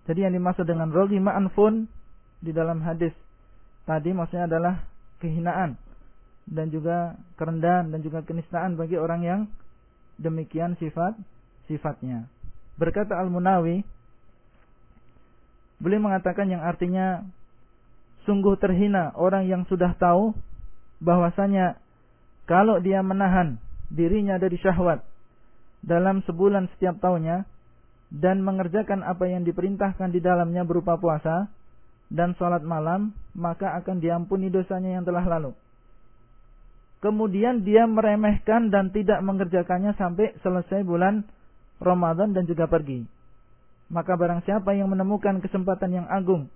Jadi yang dimaksud dengan roghima anfun di dalam hadis tadi maksudnya adalah kehinaan dan juga kerendahan dan juga kenistaan bagi orang yang demikian sifat sifatnya. Berkata Al-Munawi beliau mengatakan yang artinya sungguh terhina orang yang sudah tahu bahwasanya kalau dia menahan dirinya dari syahwat dalam sebulan setiap tahunnya dan mengerjakan apa yang diperintahkan di dalamnya berupa puasa dan sholat malam, maka akan diampuni dosanya yang telah lalu. Kemudian dia meremehkan dan tidak mengerjakannya sampai selesai bulan Ramadan dan juga pergi. Maka barang siapa yang menemukan kesempatan yang agung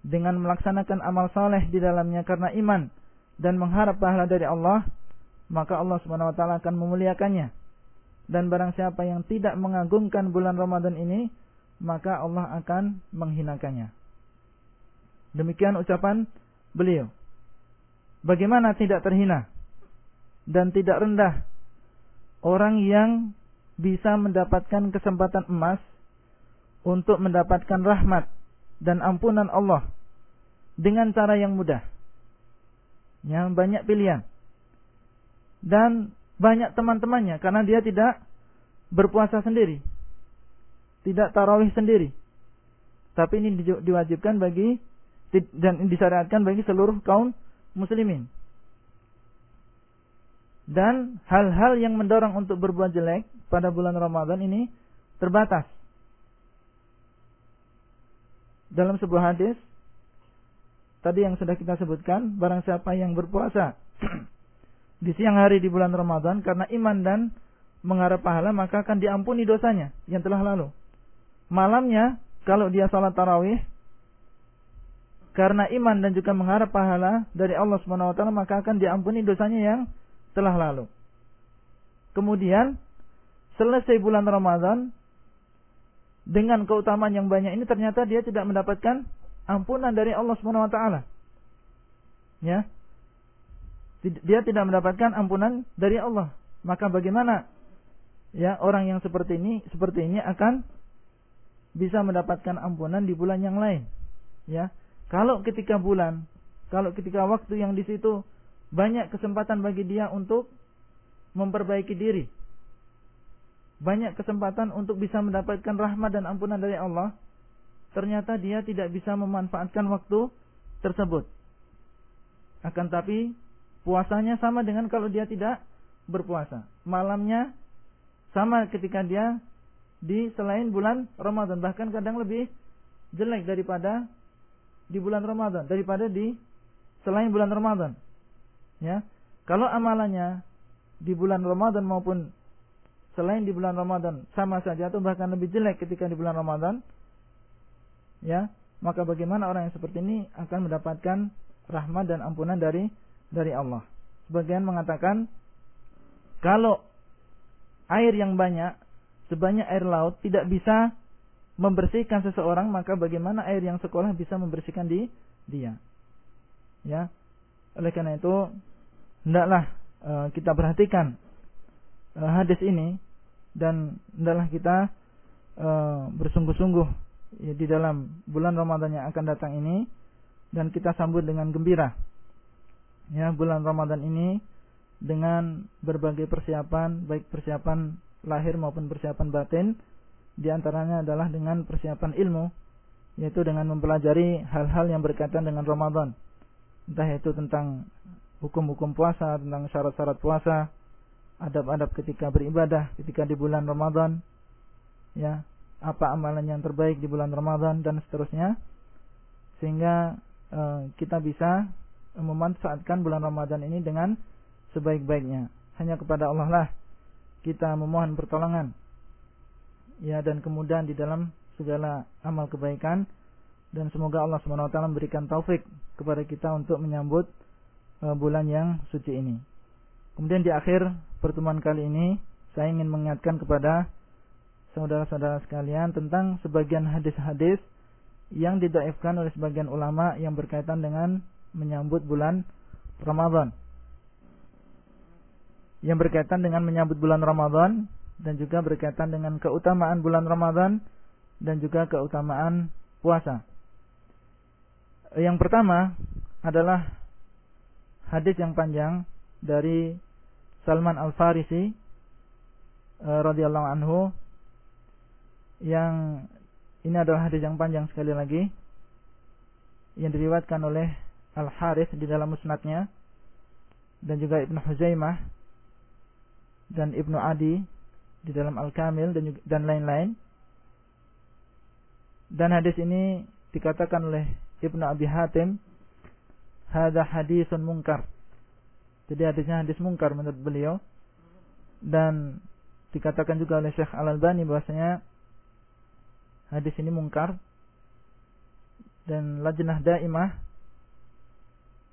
dengan melaksanakan amal soleh di dalamnya karena iman dan mengharap pahala dari Allah, maka Allah taala akan memuliakannya. Dan barang siapa yang tidak mengagungkan bulan Ramadan ini, maka Allah akan menghinakannya. Demikian ucapan beliau. Bagaimana tidak terhina dan tidak rendah orang yang bisa mendapatkan kesempatan emas untuk mendapatkan rahmat dan ampunan Allah dengan cara yang mudah yang banyak pilihan. Dan banyak teman-temannya karena dia tidak berpuasa sendiri. Tidak tarawih sendiri. Tapi ini diwajibkan bagi dan disyariatkan bagi seluruh kaum muslimin. Dan hal-hal yang mendorong untuk berbuat jelek pada bulan Ramadan ini terbatas. Dalam sebuah hadis tadi yang sudah kita sebutkan, barang siapa yang berpuasa <clears throat> di siang hari di bulan Ramadan karena iman dan mengharap pahala maka akan diampuni dosanya yang telah lalu. Malamnya kalau dia salat tarawih karena iman dan juga mengharap pahala dari Allah Subhanahu wa taala maka akan diampuni dosanya yang telah lalu. Kemudian selesai bulan Ramadan dengan keutamaan yang banyak ini ternyata dia tidak mendapatkan ampunan dari Allah Subhanahu wa taala. Ya. Dia tidak mendapatkan ampunan dari Allah. Maka bagaimana ya orang yang seperti ini seperti ini akan bisa mendapatkan ampunan di bulan yang lain. Ya. Kalau ketika bulan, kalau ketika waktu yang di situ banyak kesempatan bagi dia untuk memperbaiki diri. Banyak kesempatan untuk bisa mendapatkan rahmat dan ampunan dari Allah ternyata dia tidak bisa memanfaatkan waktu tersebut. Akan tapi puasanya sama dengan kalau dia tidak berpuasa. Malamnya sama ketika dia di selain bulan Ramadan bahkan kadang lebih jelek daripada di bulan Ramadan daripada di selain bulan Ramadan. Ya. Kalau amalannya di bulan Ramadan maupun selain di bulan Ramadan sama saja atau bahkan lebih jelek ketika di bulan Ramadan, ya maka bagaimana orang yang seperti ini akan mendapatkan rahmat dan ampunan dari dari Allah. Sebagian mengatakan kalau air yang banyak sebanyak air laut tidak bisa membersihkan seseorang maka bagaimana air yang sekolah bisa membersihkan di dia. Ya. Oleh karena itu hendaklah uh, kita perhatikan uh, hadis ini dan hendaklah kita uh, bersungguh-sungguh ya, di dalam bulan Ramadan yang akan datang ini dan kita sambut dengan gembira ya bulan Ramadan ini dengan berbagai persiapan baik persiapan lahir maupun persiapan batin di antaranya adalah dengan persiapan ilmu yaitu dengan mempelajari hal-hal yang berkaitan dengan Ramadan. Entah itu tentang hukum-hukum puasa tentang syarat-syarat puasa adab-adab ketika beribadah ketika di bulan Ramadan ya apa amalan yang terbaik di bulan Ramadan dan seterusnya. Sehingga uh, kita bisa memanfaatkan bulan Ramadan ini dengan sebaik-baiknya. Hanya kepada Allah lah kita memohon pertolongan. Ya dan kemudian di dalam segala amal kebaikan dan semoga Allah SWT memberikan taufik kepada kita untuk menyambut uh, bulan yang suci ini. Kemudian di akhir pertemuan kali ini saya ingin mengingatkan kepada saudara-saudara sekalian tentang sebagian hadis-hadis yang didaifkan oleh sebagian ulama yang berkaitan dengan menyambut bulan Ramadan. Yang berkaitan dengan menyambut bulan Ramadan dan juga berkaitan dengan keutamaan bulan Ramadan dan juga keutamaan puasa. Yang pertama adalah hadis yang panjang dari Salman Al-Farisi eh, radhiyallahu anhu yang ini adalah hadis yang panjang sekali lagi yang diriwatkan oleh Al Harith di dalam musnadnya dan juga Ibnu Huzaimah dan Ibnu Adi di dalam Al Kamil dan dan lain-lain. Dan hadis ini dikatakan oleh Ibnu Abi Hatim hadza hadisun mungkar. Jadi hadisnya hadis mungkar menurut beliau dan dikatakan juga oleh Syekh Al Albani bahwasanya hadis ini mungkar dan lajnah daimah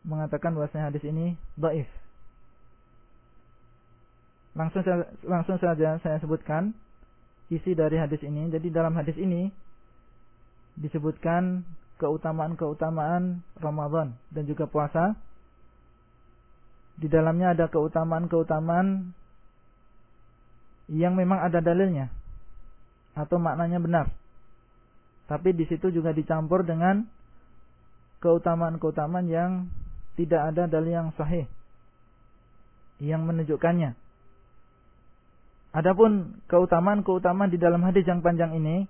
mengatakan bahwasanya hadis ini dhaif. Langsung saja, langsung saja saya sebutkan isi dari hadis ini. Jadi dalam hadis ini disebutkan keutamaan-keutamaan Ramadan dan juga puasa. Di dalamnya ada keutamaan-keutamaan yang memang ada dalilnya atau maknanya benar. Tapi di situ juga dicampur dengan keutamaan-keutamaan yang tidak ada dalil yang sahih yang menunjukkannya. Adapun keutamaan-keutamaan di dalam hadis yang panjang ini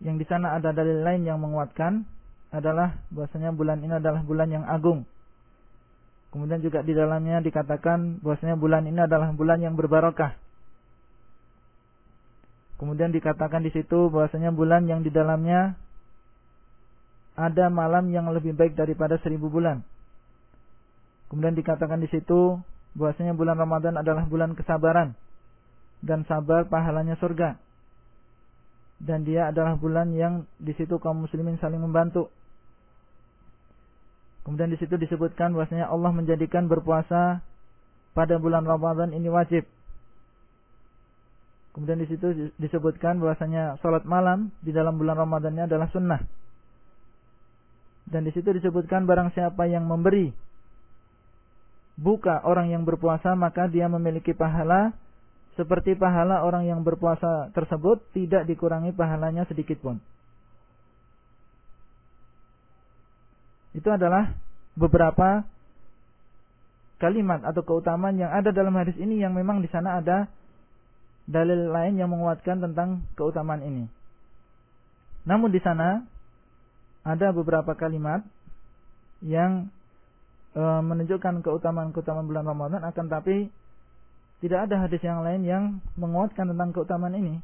yang di sana ada dalil lain yang menguatkan adalah bahwasanya bulan ini adalah bulan yang agung. Kemudian juga di dalamnya dikatakan bahwasanya bulan ini adalah bulan yang berbarokah. Kemudian dikatakan di situ bahwasanya bulan yang di dalamnya ada malam yang lebih baik daripada seribu bulan. Kemudian dikatakan di situ bahwasanya bulan Ramadan adalah bulan kesabaran dan sabar pahalanya surga. Dan dia adalah bulan yang di situ kaum muslimin saling membantu. Kemudian di situ disebutkan bahwasanya Allah menjadikan berpuasa pada bulan Ramadan ini wajib Kemudian di situ disebutkan bahwasanya salat malam di dalam bulan Ramadannya adalah sunnah. Dan di situ disebutkan barang siapa yang memberi buka orang yang berpuasa maka dia memiliki pahala seperti pahala orang yang berpuasa tersebut tidak dikurangi pahalanya sedikit pun. Itu adalah beberapa kalimat atau keutamaan yang ada dalam hadis ini yang memang di sana ada dalil lain yang menguatkan tentang keutamaan ini. Namun di sana ada beberapa kalimat yang e, menunjukkan keutamaan-keutamaan bulan Ramadan akan tapi tidak ada hadis yang lain yang menguatkan tentang keutamaan ini.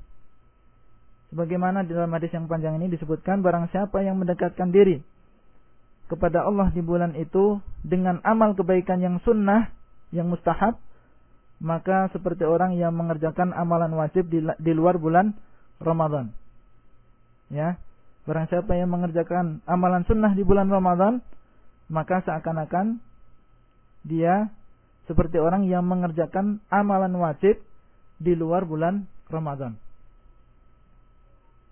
Sebagaimana di dalam hadis yang panjang ini disebutkan barang siapa yang mendekatkan diri kepada Allah di bulan itu dengan amal kebaikan yang sunnah, yang mustahab, maka seperti orang yang mengerjakan amalan wajib di, di luar bulan Ramadan. Ya, barang siapa yang mengerjakan amalan sunnah di bulan Ramadan, maka seakan-akan dia seperti orang yang mengerjakan amalan wajib di luar bulan Ramadan.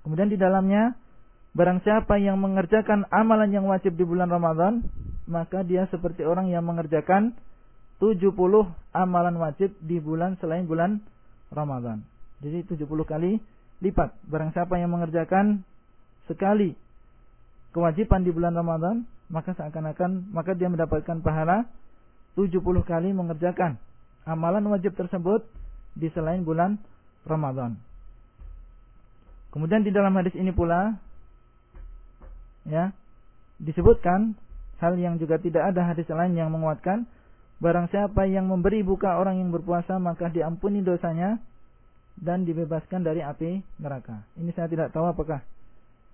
Kemudian di dalamnya, barang siapa yang mengerjakan amalan yang wajib di bulan Ramadan, maka dia seperti orang yang mengerjakan 70 amalan wajib di bulan selain bulan Ramadan. Jadi 70 kali lipat. Barang siapa yang mengerjakan sekali kewajiban di bulan Ramadan, maka seakan-akan maka dia mendapatkan pahala 70 kali mengerjakan amalan wajib tersebut di selain bulan Ramadan. Kemudian di dalam hadis ini pula ya disebutkan hal yang juga tidak ada hadis lain yang menguatkan barang siapa yang memberi buka orang yang berpuasa maka diampuni dosanya dan dibebaskan dari api neraka. Ini saya tidak tahu apakah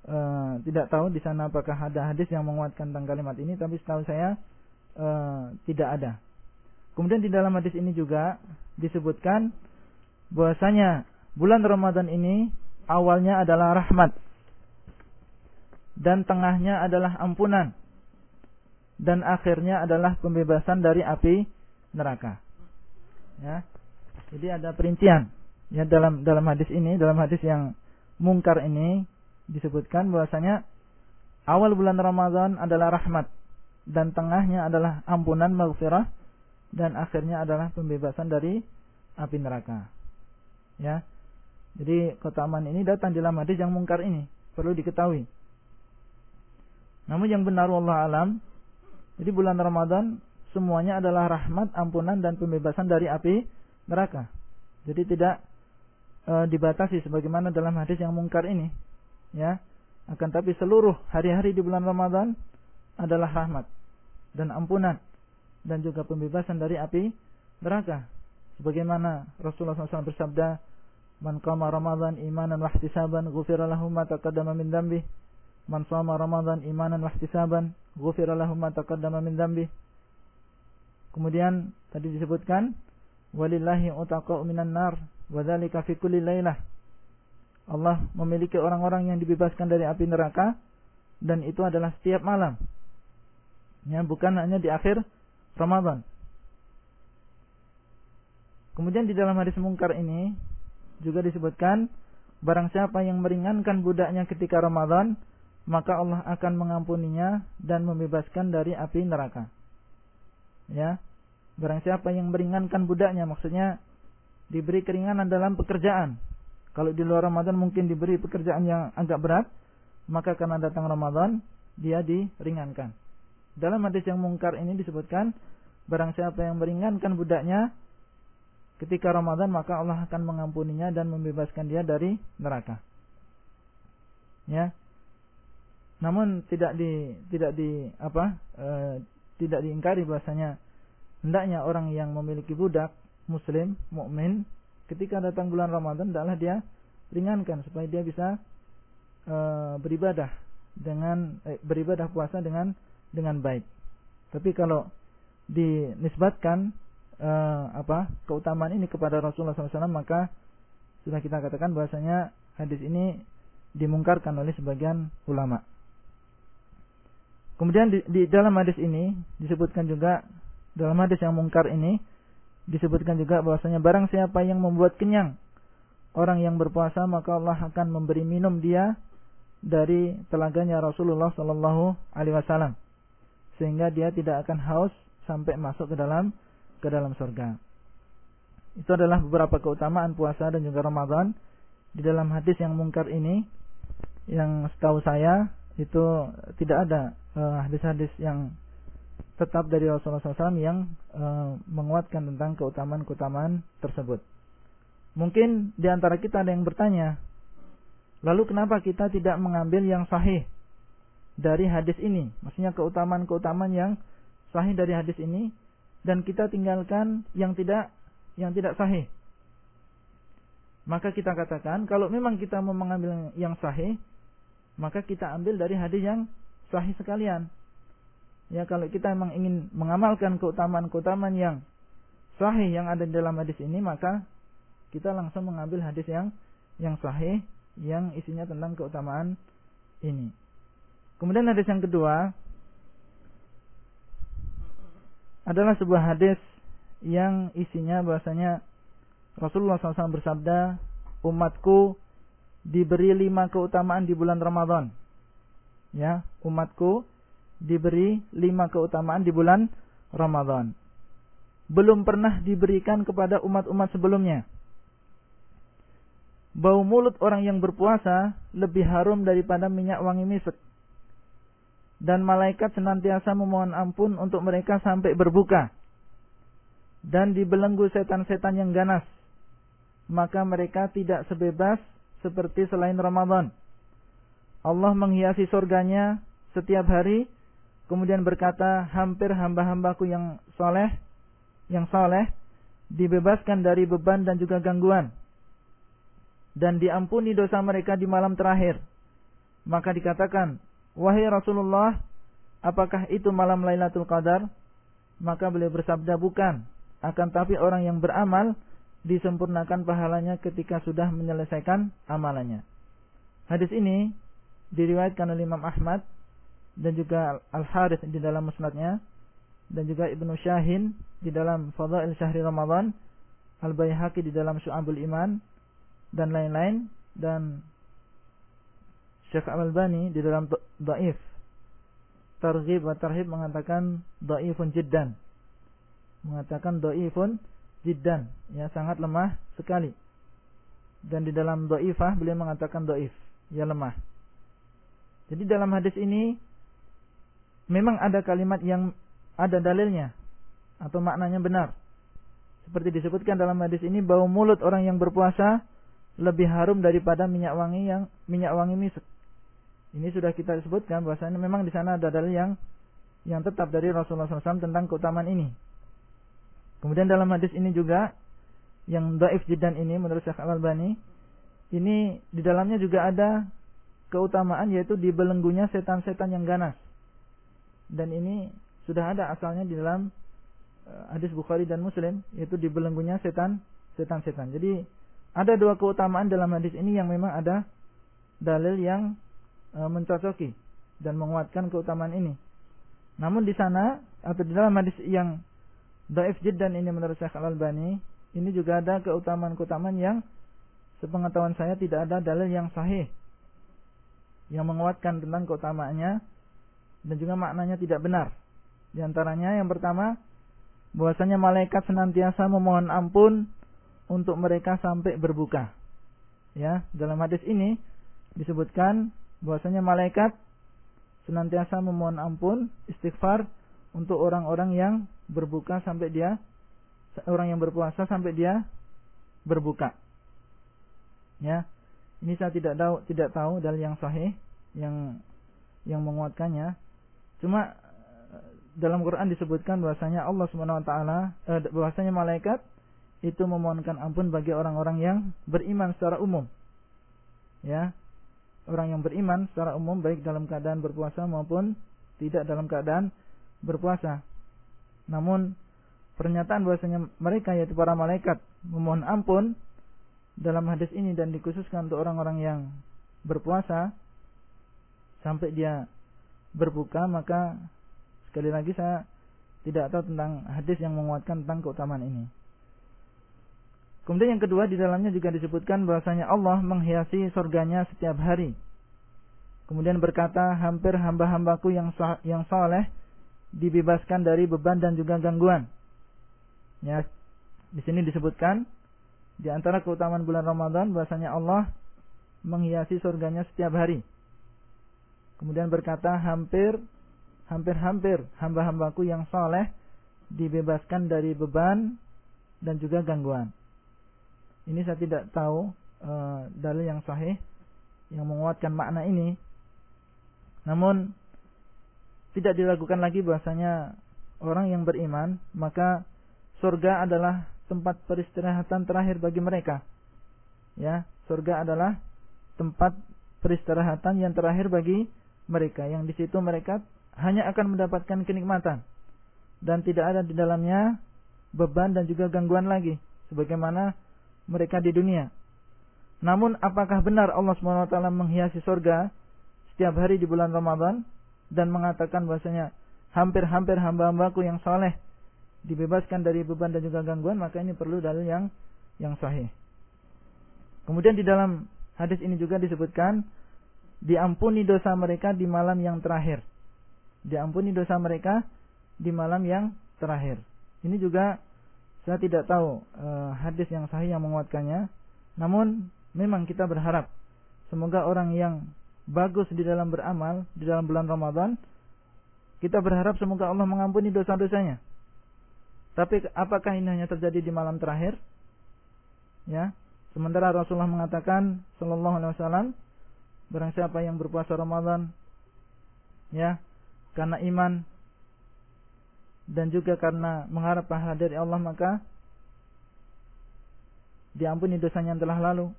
uh, tidak tahu di sana apakah ada hadis yang menguatkan tentang kalimat ini tapi setahu saya uh, tidak ada. Kemudian di dalam hadis ini juga disebutkan bahwasanya bulan Ramadan ini awalnya adalah rahmat dan tengahnya adalah ampunan dan akhirnya adalah pembebasan dari api neraka. Ya. Jadi ada perincian ya dalam dalam hadis ini, dalam hadis yang mungkar ini disebutkan bahwasanya awal bulan Ramadan adalah rahmat dan tengahnya adalah ampunan maghfirah dan akhirnya adalah pembebasan dari api neraka. Ya. Jadi keutamaan ini datang di dalam hadis yang mungkar ini, perlu diketahui. Namun yang benar Allah alam, jadi bulan Ramadan semuanya adalah rahmat, ampunan dan pembebasan dari api neraka. Jadi tidak e, dibatasi sebagaimana dalam hadis yang mungkar ini. Ya. Akan tapi seluruh hari-hari di bulan Ramadan adalah rahmat dan ampunan dan juga pembebasan dari api neraka. Sebagaimana Rasulullah SAW bersabda, "Man qama Ramadan imanan wa ihtisaban, ghufira lahu ma taqaddama min dhanbi. Man shama Ramadan imanan wa ihtisaban, ghufira lahu ma taqaddama min dhanbi." Kemudian tadi disebutkan, "Walillahi utaqa'u minan nar, wa dzalika fi kulli lailah." Allah memiliki orang-orang yang dibebaskan dari api neraka dan itu adalah setiap malam. Ya, bukan hanya di akhir Ramadan. Kemudian di dalam hadis mungkar ini juga disebutkan barang siapa yang meringankan budaknya ketika Ramadan, maka Allah akan mengampuninya dan membebaskan dari api neraka. Ya. Barang siapa yang meringankan budaknya maksudnya diberi keringanan dalam pekerjaan. Kalau di luar Ramadan mungkin diberi pekerjaan yang agak berat, maka karena datang Ramadan dia diringankan. Dalam hadis yang mungkar ini disebutkan barang siapa yang meringankan budaknya ketika Ramadan maka Allah akan mengampuninya dan membebaskan dia dari neraka. Ya. Namun tidak di tidak di apa? E, tidak diingkari bahasanya hendaknya orang yang memiliki budak muslim mukmin ketika datang bulan Ramadan adalah dia ringankan supaya dia bisa e, beribadah dengan e, beribadah puasa dengan dengan baik. Tapi kalau dinisbatkan uh, apa keutamaan ini kepada Rasulullah SAW maka sudah kita katakan bahasanya hadis ini dimungkarkan oleh sebagian ulama. Kemudian di, di dalam hadis ini disebutkan juga dalam hadis yang mungkar ini disebutkan juga bahwasanya barang siapa yang membuat kenyang orang yang berpuasa maka Allah akan memberi minum dia dari telaganya Rasulullah Sallallahu Alaihi Wasallam sehingga dia tidak akan haus sampai masuk ke dalam ke dalam surga. Itu adalah beberapa keutamaan puasa dan juga Ramadan di dalam hadis yang mungkar ini yang setahu saya itu tidak ada eh, hadis-hadis uh, yang tetap dari Rasulullah SAW yang uh, menguatkan tentang keutamaan-keutamaan tersebut. Mungkin di antara kita ada yang bertanya, lalu kenapa kita tidak mengambil yang sahih dari hadis ini. Maksudnya keutamaan-keutamaan yang sahih dari hadis ini dan kita tinggalkan yang tidak yang tidak sahih. Maka kita katakan kalau memang kita mau mengambil yang sahih, maka kita ambil dari hadis yang sahih sekalian. Ya kalau kita memang ingin mengamalkan keutamaan-keutamaan yang sahih yang ada dalam hadis ini, maka kita langsung mengambil hadis yang yang sahih yang isinya tentang keutamaan ini. Kemudian hadis yang kedua adalah sebuah hadis yang isinya bahasanya Rasulullah SAW bersabda, umatku diberi lima keutamaan di bulan Ramadan. Ya, umatku diberi lima keutamaan di bulan Ramadan. Belum pernah diberikan kepada umat-umat sebelumnya. Bau mulut orang yang berpuasa lebih harum daripada minyak wangi misek dan malaikat senantiasa memohon ampun untuk mereka sampai berbuka. dan dibelenggu setan-setan yang ganas, maka mereka tidak sebebas seperti selain Ramadan. Allah menghiasi surganya setiap hari, kemudian berkata, hampir hamba-hambaku yang soleh, yang soleh, dibebaskan dari beban dan juga gangguan. Dan diampuni dosa mereka di malam terakhir. Maka dikatakan, Wahai Rasulullah, apakah itu malam Lailatul Qadar? Maka beliau bersabda, bukan. Akan tapi orang yang beramal, disempurnakan pahalanya ketika sudah menyelesaikan amalannya. Hadis ini diriwayatkan oleh Imam Ahmad dan juga Al-Harith di dalam musnadnya dan juga Ibnu Syahin di dalam Fadail Syahri Ramadan, Al-Baihaqi di dalam Syu'abul Iman dan lain-lain dan Syekh Al-Albani di dalam Dhaif Targhib wa Tarhib mengatakan dhaifun jiddan. Mengatakan dhaifun jiddan, ya sangat lemah sekali. Dan di dalam dhaifah beliau mengatakan dhaif, ya lemah. Jadi dalam hadis ini memang ada kalimat yang ada dalilnya atau maknanya benar. Seperti disebutkan dalam hadis ini bau mulut orang yang berpuasa lebih harum daripada minyak wangi yang minyak wangi misuk. Ini sudah kita sebutkan bahwasanya memang di sana ada dalil yang yang tetap dari Rasulullah SAW tentang keutamaan ini. Kemudian dalam hadis ini juga yang daif jidan ini menurut Syekh Al-Albani ini di dalamnya juga ada keutamaan yaitu dibelenggunya setan-setan yang ganas. Dan ini sudah ada asalnya di dalam eh, hadis Bukhari dan Muslim yaitu dibelenggunya setan setan-setan. Jadi ada dua keutamaan dalam hadis ini yang memang ada dalil yang e, mencocoki dan menguatkan keutamaan ini. Namun di sana atau di dalam hadis yang Daif dan ini menurut Syekh Al-Albani ini juga ada keutamaan-keutamaan yang sepengetahuan saya tidak ada dalil yang sahih yang menguatkan tentang keutamaannya dan juga maknanya tidak benar. Di antaranya yang pertama bahwasanya malaikat senantiasa memohon ampun untuk mereka sampai berbuka. Ya, dalam hadis ini disebutkan bahwasanya malaikat senantiasa memohon ampun, istighfar untuk orang-orang yang berbuka sampai dia orang yang berpuasa sampai dia berbuka. Ya. Ini saya tidak tahu tidak tahu dalil yang sahih yang yang menguatkannya. Cuma eh, dalam Quran disebutkan bahwasanya Allah Subhanahu wa taala eh, bahwasanya malaikat itu memohonkan ampun bagi orang-orang yang beriman secara umum. Ya. Orang yang beriman secara umum baik dalam keadaan berpuasa maupun tidak dalam keadaan berpuasa. Namun pernyataan bahwasanya mereka yaitu para malaikat memohon ampun dalam hadis ini dan dikhususkan untuk orang-orang yang berpuasa sampai dia berbuka maka sekali lagi saya tidak tahu tentang hadis yang menguatkan tentang keutamaan ini. Kemudian yang kedua di dalamnya juga disebutkan bahwasanya Allah menghiasi surganya setiap hari. Kemudian berkata, hampir hamba-hambaku yang yang saleh dibebaskan dari beban dan juga gangguan. Ya, di sini disebutkan di antara keutamaan bulan Ramadan bahasanya Allah menghiasi surganya setiap hari. Kemudian berkata hampir hampir-hampir hamba-hambaku yang soleh dibebaskan dari beban dan juga gangguan. Ini saya tidak tahu e, dalil yang sahih yang menguatkan makna ini. Namun tidak diragukan lagi bahasanya orang yang beriman maka surga adalah tempat peristirahatan terakhir bagi mereka. Ya, surga adalah tempat peristirahatan yang terakhir bagi mereka yang di situ mereka hanya akan mendapatkan kenikmatan dan tidak ada di dalamnya beban dan juga gangguan lagi sebagaimana mereka di dunia. Namun apakah benar Allah SWT menghiasi surga setiap hari di bulan Ramadan dan mengatakan bahasanya hampir-hampir hamba-hambaku yang soleh dibebaskan dari beban dan juga gangguan, maka ini perlu dalil yang yang sahih. Kemudian di dalam hadis ini juga disebutkan diampuni dosa mereka di malam yang terakhir. Diampuni dosa mereka di malam yang terakhir. Ini juga saya tidak tahu e, hadis yang sahih yang menguatkannya. Namun memang kita berharap semoga orang yang bagus di dalam beramal di dalam bulan Ramadan kita berharap semoga Allah mengampuni dosa-dosanya Tapi apakah ini hanya terjadi di malam terakhir? Ya. Sementara Rasulullah mengatakan sallallahu alaihi wasallam barang siapa yang berpuasa Ramadan ya karena iman dan juga karena mengharap pahala dari Allah maka diampuni dosanya yang telah lalu.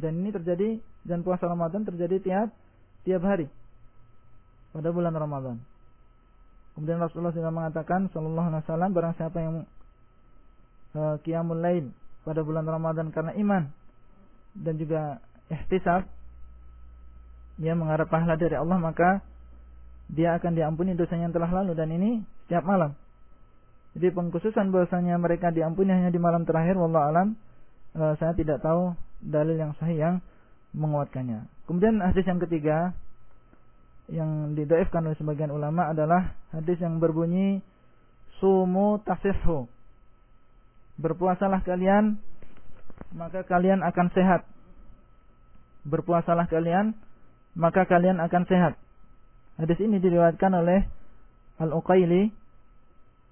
Dan ini terjadi dan puasa Ramadan terjadi tiap tiap hari pada bulan Ramadan. Kemudian Rasulullah juga mengatakan sallallahu alaihi wasallam barang siapa yang uh, qiyamul lail pada bulan Ramadan karena iman dan juga ihtisab dia mengharap pahala dari Allah maka dia akan diampuni dosanya yang telah lalu dan ini setiap malam. Jadi pengkhususan bahwasanya mereka diampuni hanya di malam terakhir wallahu alam uh, saya tidak tahu dalil yang sahih yang menguatkannya. Kemudian hadis yang ketiga yang didaifkan oleh sebagian ulama adalah hadis yang berbunyi sumu tasihhu. Berpuasalah kalian maka kalian akan sehat. Berpuasalah kalian maka kalian akan sehat. Hadis ini diriwayatkan oleh Al-Uqaili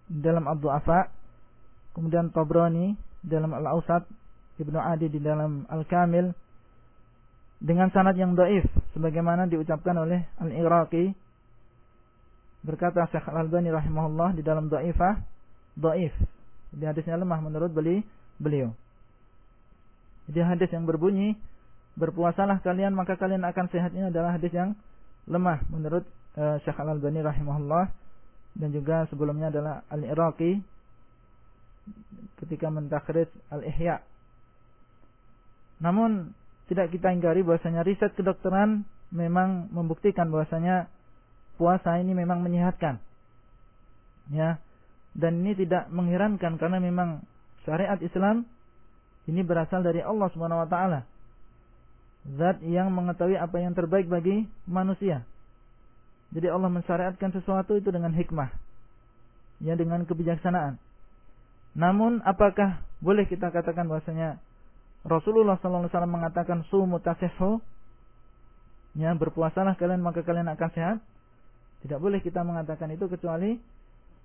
dalam Abdu'afa, kemudian Tabrani dalam Al-Ausat, Ibnu Adi di dalam Al-Kamil dengan sanad yang doif sebagaimana diucapkan oleh Al-Iraqi. Berkata Syekh Al-Albani rahimahullah di dalam doifah doif di hadisnya lemah menurut beli beliau. Jadi hadis yang berbunyi berpuasalah kalian maka kalian akan sehat ini adalah hadis yang lemah menurut uh, Syekh Al-Albani rahimahullah dan juga sebelumnya adalah Al-Iraqi ketika mentakhrij Al-Ihya namun tidak kita ingkari bahwasanya riset kedokteran memang membuktikan bahwasanya puasa ini memang menyehatkan. Ya. Dan ini tidak mengherankan karena memang syariat Islam ini berasal dari Allah Subhanahu wa taala. Zat yang mengetahui apa yang terbaik bagi manusia. Jadi Allah mensyariatkan sesuatu itu dengan hikmah. Ya dengan kebijaksanaan. Namun apakah boleh kita katakan bahwasanya Rasulullah SAW mengatakan sumu tasihhu ya berpuasalah kalian maka kalian akan sehat. Tidak boleh kita mengatakan itu kecuali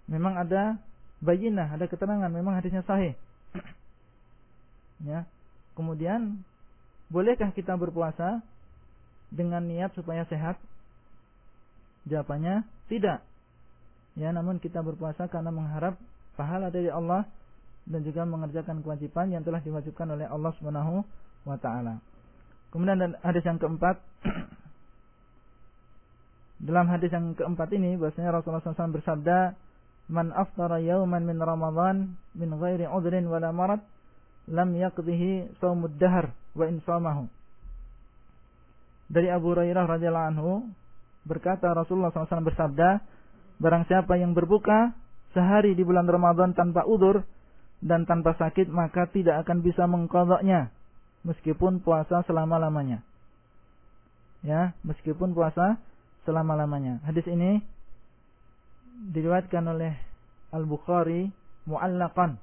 memang ada bayinah, ada keterangan memang hadisnya sahih. <clears throat> ya. Kemudian bolehkah kita berpuasa dengan niat supaya sehat? Jawabannya tidak. Ya, namun kita berpuasa karena mengharap pahala dari Allah dan juga mengerjakan kewajiban yang telah diwajibkan oleh Allah Subhanahu wa taala. Kemudian hadis yang keempat <clears throat> dalam hadis yang keempat ini bahwasanya Rasulullah SAW bersabda, "Man aftara yawman min Ramadan min ghairi udhrin wala marad, lam yaqdihi shaumud dahr wa in shamahu." Dari Abu Hurairah radhiyallahu anhu berkata Rasulullah SAW bersabda, "Barang siapa yang berbuka sehari di bulan Ramadan tanpa udur, dan tanpa sakit maka tidak akan bisa mengkodoknya meskipun puasa selama-lamanya. Ya, meskipun puasa selama-lamanya. Hadis ini diriwayatkan oleh Al-Bukhari muallaqan.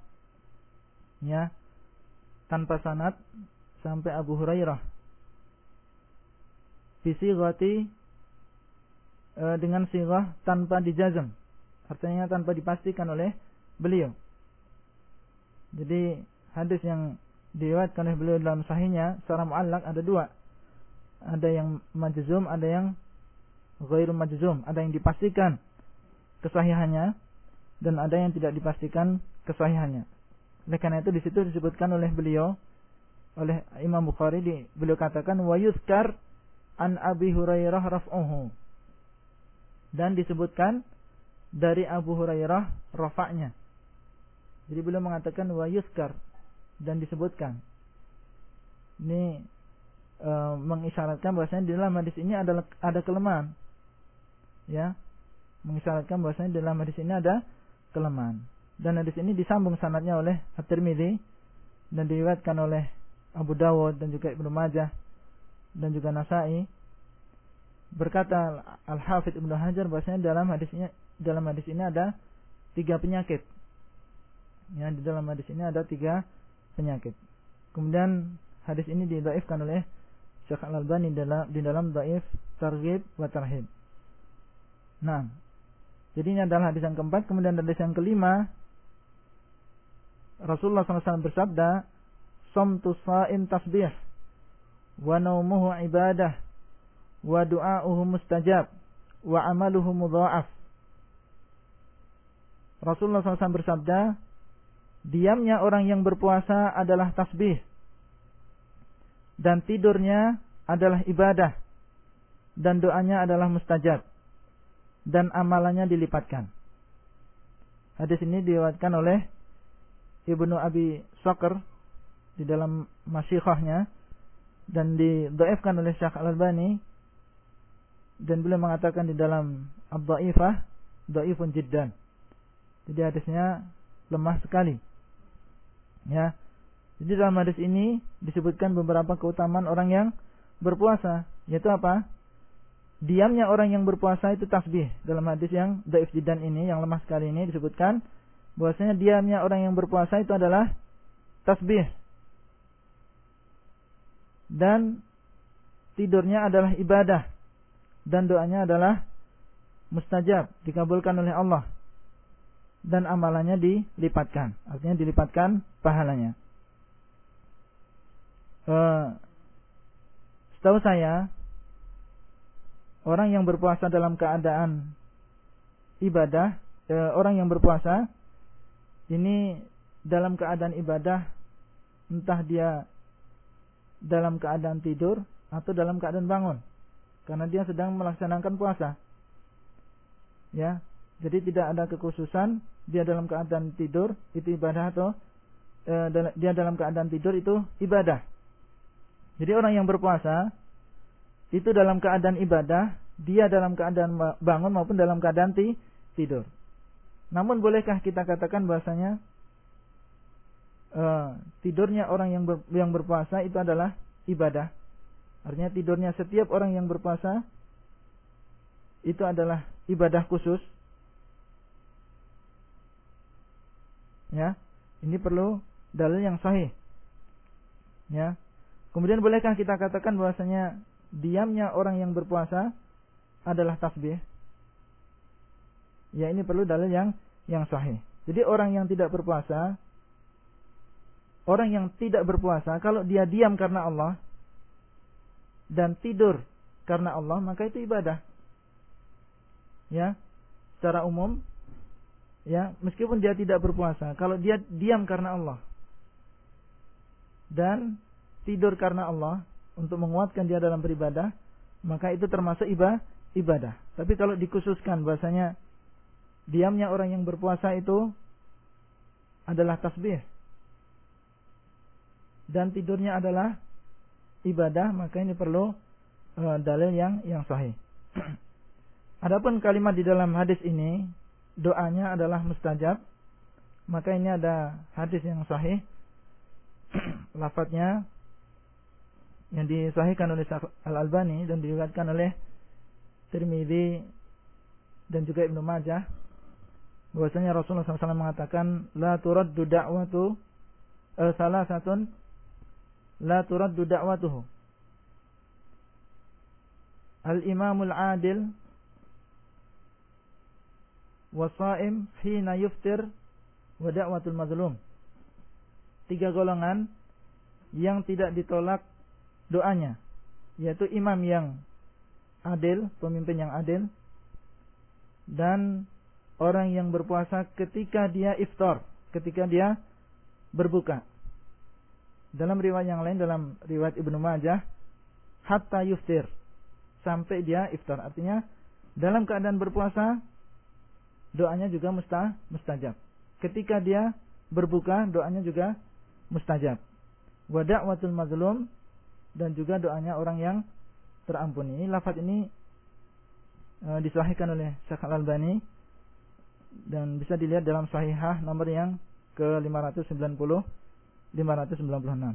Ya. Tanpa sanad sampai Abu Hurairah. Bisighati e, dengan sirah tanpa dijazam. Artinya tanpa dipastikan oleh beliau. Jadi hadis yang diriwayatkan oleh beliau dalam sahihnya secara muallak ada dua. Ada yang majzum, ada yang ghairu majzum, ada yang dipastikan kesahihannya dan ada yang tidak dipastikan kesahihannya. Oleh karena itu di situ disebutkan oleh beliau oleh Imam Bukhari di beliau katakan wa yuzkar an Abi Hurairah raf'uhu. Dan disebutkan dari Abu Hurairah rafa'nya. Jadi beliau mengatakan wa yuskar dan disebutkan. Ini e, mengisyaratkan bahwasanya di dalam hadis ini adalah ada kelemahan. Ya. Mengisyaratkan bahwasanya di dalam hadis ini ada kelemahan. Dan hadis ini disambung sanadnya oleh At-Tirmidzi dan diriwayatkan oleh Abu Dawud dan juga Ibnu Majah dan juga Nasai berkata Al-Hafidz Ibnu Hajar bahwasanya dalam hadisnya dalam hadis ini ada tiga penyakit Ya, di dalam hadis ini ada tiga penyakit. Kemudian hadis ini didaifkan oleh Syekh Al-Albani dalam di dalam daif targhib wa tarhib. Nah, jadi ini adalah hadis yang keempat, kemudian hadis yang kelima Rasulullah SAW bersabda, "Somtu sa'im tasbih, wa naumuhu ibadah, wa du'auhu mustajab, wa amaluhu mudha'af." Rasulullah SAW bersabda, diamnya orang yang berpuasa adalah tasbih, dan tidurnya adalah ibadah, dan doanya adalah mustajab, dan amalannya dilipatkan. Hadis ini diriwayatkan oleh Ibnu Abi Sokr di dalam masyikhahnya dan didoifkan oleh Syekh Al-Albani dan beliau mengatakan di dalam Ad-Dhaifah dhaifun jiddan. Jadi hadisnya lemah sekali. Ya. Jadi dalam hadis ini disebutkan beberapa keutamaan orang yang berpuasa, yaitu apa? Diamnya orang yang berpuasa itu tasbih. Dalam hadis yang dhaif jiddan ini yang lemah sekali ini disebutkan bahwasanya diamnya orang yang berpuasa itu adalah tasbih. Dan tidurnya adalah ibadah dan doanya adalah mustajab, dikabulkan oleh Allah dan amalannya dilipatkan. Artinya dilipatkan pahalanya. Uh, setahu saya orang yang berpuasa dalam keadaan ibadah, uh, orang yang berpuasa ini dalam keadaan ibadah entah dia dalam keadaan tidur atau dalam keadaan bangun karena dia sedang melaksanakan puasa. Ya, jadi tidak ada kekhususan dia dalam keadaan tidur itu ibadah atau e, dia dalam keadaan tidur itu ibadah. Jadi orang yang berpuasa itu dalam keadaan ibadah, dia dalam keadaan bangun maupun dalam keadaan tidur. Namun bolehkah kita katakan bahasanya e, tidurnya orang yang ber, yang berpuasa itu adalah ibadah? Artinya tidurnya setiap orang yang berpuasa itu adalah ibadah khusus Ya, ini perlu dalil yang sahih. Ya. Kemudian bolehkah kita katakan bahwasanya diamnya orang yang berpuasa adalah tasbih? Ya, ini perlu dalil yang yang sahih. Jadi orang yang tidak berpuasa orang yang tidak berpuasa kalau dia diam karena Allah dan tidur karena Allah maka itu ibadah. Ya. Secara umum ya meskipun dia tidak berpuasa kalau dia diam karena Allah dan tidur karena Allah untuk menguatkan dia dalam beribadah maka itu termasuk ibadah tapi kalau dikhususkan bahasanya diamnya orang yang berpuasa itu adalah tasbih dan tidurnya adalah ibadah maka ini perlu uh, dalil yang yang sahih. <clears throat> Adapun kalimat di dalam hadis ini doanya adalah mustajab maka ini ada hadis yang sahih. <clears throat> Lafadznya yang disahihkan oleh Al-Albani dan diriwayatkan oleh Tirmidzi dan juga Ibnu Majah. Bahwasanya Rasulullah SAW mengatakan la turaddu da'watu eh, salah satun la turaddu da'watuhu al-imamul adil wasaim hina yuftir wa da'watul. Tiga golongan yang tidak ditolak doanya, yaitu imam yang adil, pemimpin yang adil, dan orang yang berpuasa ketika dia iftar, ketika dia berbuka. Dalam riwayat yang lain, dalam riwayat Ibnu Majah, hatta yuftir, sampai dia iftar. Artinya, dalam keadaan berpuasa, doanya juga musta, mustajab. Ketika dia berbuka, doanya juga mustajab. Wa da'watul mazlum dan juga doanya orang yang terampuni. Lafaz ini e, disahihkan oleh Syekh Al-Albani dan bisa dilihat dalam sahihah nomor yang ke 590 596.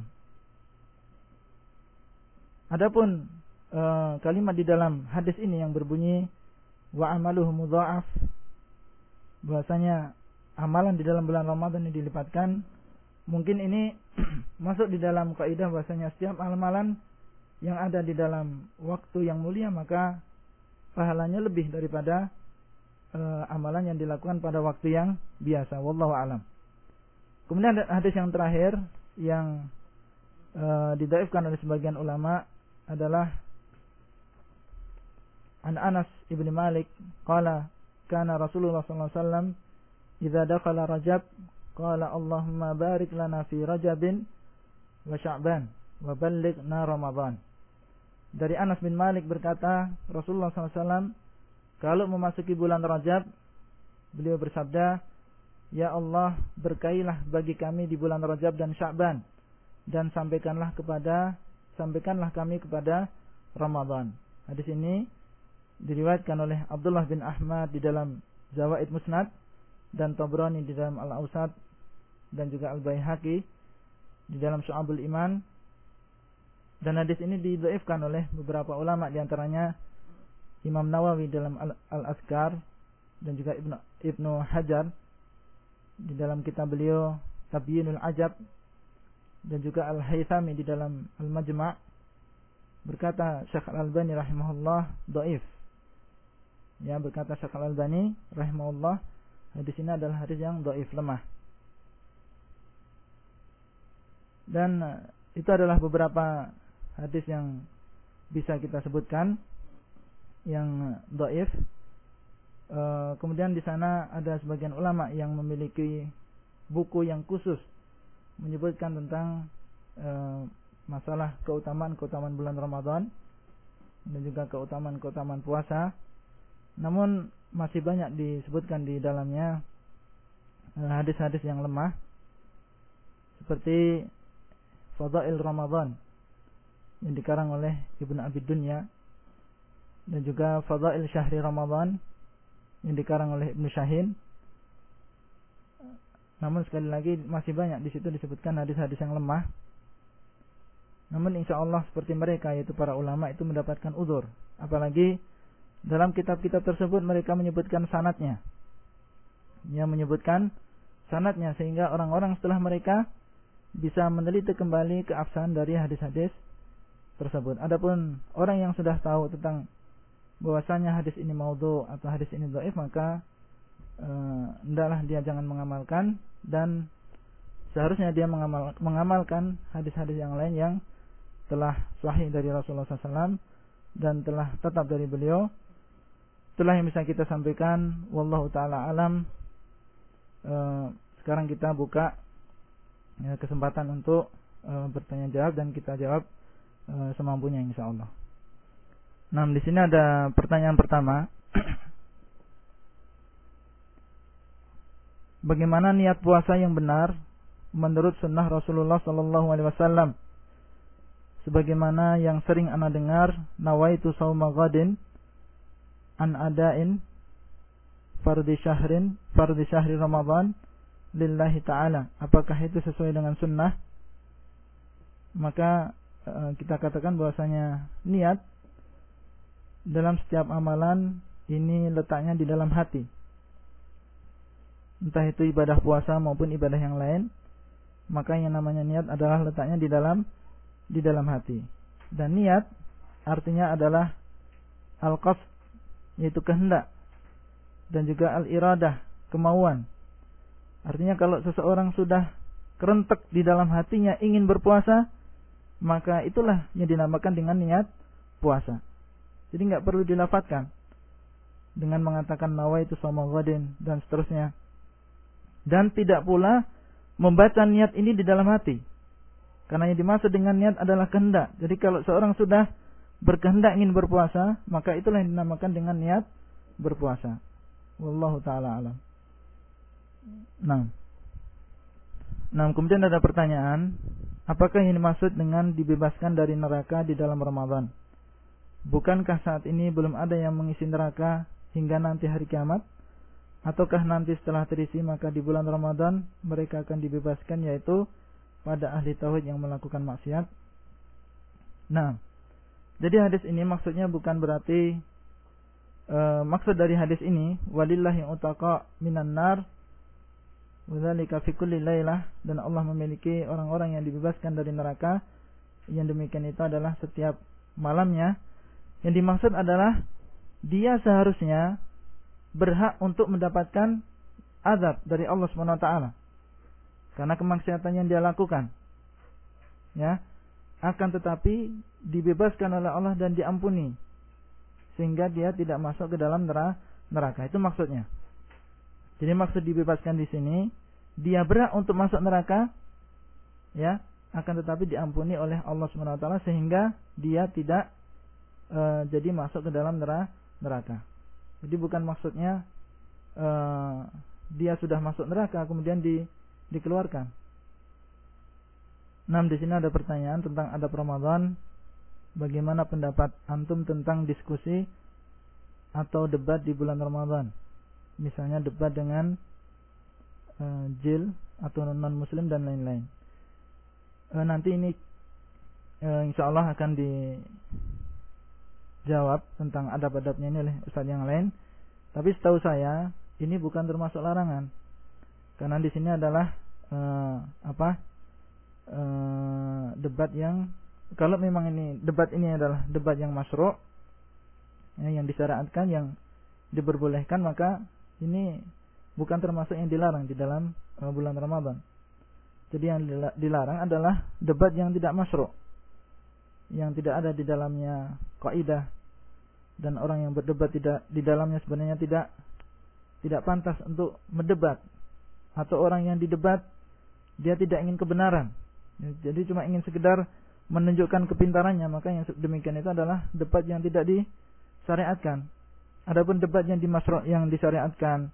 Adapun e, kalimat di dalam hadis ini yang berbunyi wa amaluhu mudha'af bahwasanya amalan di dalam bulan Ramadan ini dilipatkan. Mungkin ini <clears throat> masuk di dalam kaidah bahwasanya setiap amalan yang ada di dalam waktu yang mulia maka pahalanya lebih daripada uh, amalan yang dilakukan pada waktu yang biasa. Wallahu alam Kemudian hadis yang terakhir yang uh, didaifkan oleh sebagian ulama adalah An Anas ibn Malik qala kana Rasulullah sallallahu alaihi wasallam idza Rajab qala Allahumma barik lana fi Rajabin wa Sya'ban wa ballighna Ramadan. Dari Anas bin Malik berkata, Rasulullah SAW kalau memasuki bulan Rajab, beliau bersabda, Ya Allah, berkailah bagi kami di bulan Rajab dan Sya'ban dan sampaikanlah kepada sampaikanlah kami kepada Ramadan. Hadis ini diriwayatkan oleh Abdullah bin Ahmad di dalam Zawaid Musnad dan Tabrani di dalam Al-Ausat dan juga Al-Baihaqi di dalam Syu'abul Iman dan hadis ini didhaifkan oleh beberapa ulama di antaranya Imam Nawawi dalam Al-Azkar dan juga Ibnu Ibnu Hajar di dalam kitab beliau Tabyinul Ajab dan juga Al-Haythami di dalam Al-Majma' berkata Syekh Al-Albani rahimahullah dhaif. Ya berkata Syekh Al-Albani rahimahullah hadis ini adalah hadis yang dhaif lemah. Dan eh, itu adalah beberapa hadis yang bisa kita sebutkan yang dhaif. E, kemudian di sana ada sebagian ulama yang memiliki buku yang khusus menyebutkan tentang e, masalah keutamaan-keutamaan bulan Ramadan dan juga keutamaan-keutamaan puasa. Namun masih banyak disebutkan di dalamnya hadis-hadis yang lemah seperti Fadail Ramadan yang dikarang oleh Ibnu Abi Dunya dan juga Fadail Syahri Ramadan yang dikarang oleh Ibnu Syahin. Namun sekali lagi masih banyak di situ disebutkan hadis-hadis yang lemah. Namun insya Allah seperti mereka yaitu para ulama itu mendapatkan udur. Apalagi dalam kitab-kitab tersebut mereka menyebutkan sanatnya. Yang menyebutkan sanatnya sehingga orang-orang setelah mereka bisa meneliti kembali keabsahan dari hadis-hadis tersebut. Adapun orang yang sudah tahu tentang bahwasanya hadis ini maudhu atau hadis ini dhaif maka hendaklah dia jangan mengamalkan dan seharusnya dia mengamal, mengamalkan hadis-hadis yang lain yang telah sahih dari Rasulullah SAW dan telah tetap dari beliau. Itulah yang bisa kita sampaikan. Wallahu taala alam. sekarang kita buka ya, kesempatan untuk e, bertanya jawab dan kita jawab e, semampunya insya Allah. Nah di sini ada pertanyaan pertama. Bagaimana niat puasa yang benar menurut sunnah Rasulullah Sallallahu Alaihi Wasallam? Sebagaimana yang sering anda dengar, nawaitu sauma gadin an adain fardi syahrin fardi syahri Ramadan lillahi ta'ala. Apakah itu sesuai dengan sunnah? Maka eh, kita katakan bahwasanya niat dalam setiap amalan ini letaknya di dalam hati. Entah itu ibadah puasa maupun ibadah yang lain, maka yang namanya niat adalah letaknya di dalam di dalam hati. Dan niat artinya adalah al-qasd yaitu kehendak dan juga al-iradah, kemauan. Artinya kalau seseorang sudah kerentek di dalam hatinya ingin berpuasa, maka itulah yang dinamakan dengan niat puasa. Jadi nggak perlu dilafatkan dengan mengatakan nawa itu sama ghadin dan seterusnya. Dan tidak pula membaca niat ini di dalam hati. Karena yang dimaksud dengan niat adalah kehendak. Jadi kalau seorang sudah berkehendak ingin berpuasa, maka itulah yang dinamakan dengan niat berpuasa. Wallahu taala alam. Nah. Nah, kemudian ada pertanyaan, apakah yang dimaksud dengan dibebaskan dari neraka di dalam Ramadan? Bukankah saat ini belum ada yang mengisi neraka hingga nanti hari kiamat? Ataukah nanti setelah terisi maka di bulan Ramadan mereka akan dibebaskan yaitu pada ahli tauhid yang melakukan maksiat? Nah, jadi hadis ini maksudnya bukan berarti e, maksud dari hadis ini walillahi utaqa minan nar Wadzalika fi kulli lailah dan Allah memiliki orang-orang yang dibebaskan dari neraka. Yang demikian itu adalah setiap malamnya. Yang dimaksud adalah dia seharusnya berhak untuk mendapatkan azab dari Allah Subhanahu wa taala. karena kemaksiatan yang dia lakukan. Ya. Akan tetapi dibebaskan oleh Allah dan diampuni sehingga dia tidak masuk ke dalam neraka. Itu maksudnya. Jadi maksud dibebaskan di sini dia berat untuk masuk neraka ya, akan tetapi diampuni oleh Allah Subhanahu wa taala sehingga dia tidak e, jadi masuk ke dalam neraka. Jadi bukan maksudnya e, dia sudah masuk neraka kemudian di dikeluarkan. Nah, di sini ada pertanyaan tentang adab Ramadan. Bagaimana pendapat antum tentang diskusi atau debat di bulan Ramadan? Misalnya debat dengan uh, jil atau non muslim dan lain-lain. Uh, nanti ini uh, insya Allah akan dijawab tentang adab-adabnya ini oleh ustadz yang lain. Tapi setahu saya ini bukan termasuk larangan. Karena di sini adalah uh, apa uh, debat yang kalau memang ini debat ini adalah debat yang masro ya, yang disyariatkan yang diperbolehkan maka ini bukan termasuk yang dilarang di dalam uh, bulan Ramadan. Jadi yang dilarang adalah debat yang tidak masro yang tidak ada di dalamnya kaidah dan orang yang berdebat tidak di dalamnya sebenarnya tidak tidak pantas untuk mendebat atau orang yang didebat dia tidak ingin kebenaran. Jadi cuma ingin sekedar menunjukkan kepintarannya, maka yang demikian itu adalah debat yang tidak disyariatkan. Adapun debat yang dimasro yang disyariatkan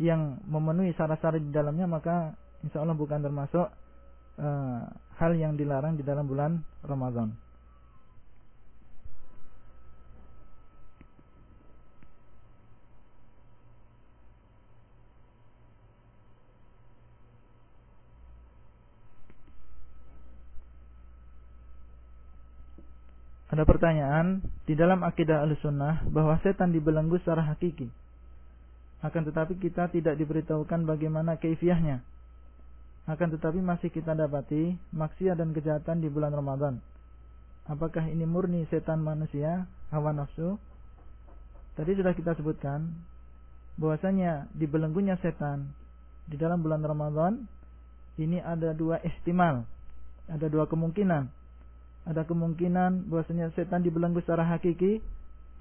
yang memenuhi syarat-syarat di dalamnya maka insya Allah bukan termasuk uh, hal yang dilarang di dalam bulan Ramadan. Ada pertanyaan di dalam akidah al-sunnah bahwa setan dibelenggu secara hakiki. Akan tetapi kita tidak diberitahukan bagaimana keifiahnya. Akan tetapi masih kita dapati maksiat dan kejahatan di bulan Ramadan. Apakah ini murni setan manusia, hawa nafsu? Tadi sudah kita sebutkan bahwasanya dibelenggunya setan di dalam bulan Ramadan ini ada dua ihtimal, ada dua kemungkinan ada kemungkinan bahwasanya setan dibelenggu secara hakiki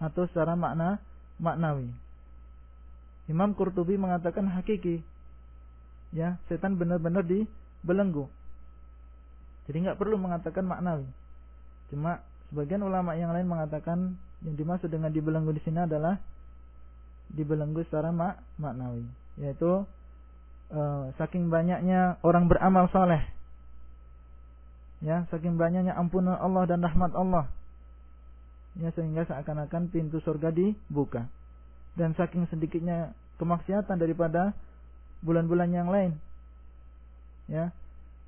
atau secara makna maknawi. Imam Qurtubi mengatakan hakiki. Ya, setan benar-benar dibelenggu. Jadi nggak perlu mengatakan maknawi. Cuma sebagian ulama yang lain mengatakan yang dimaksud dengan dibelenggu di sini adalah dibelenggu secara mak maknawi, yaitu uh, saking banyaknya orang beramal soleh ya saking banyaknya ampunan Allah dan rahmat Allah. Ya sehingga seakan-akan pintu surga dibuka. Dan saking sedikitnya kemaksiatan daripada bulan-bulan yang lain. Ya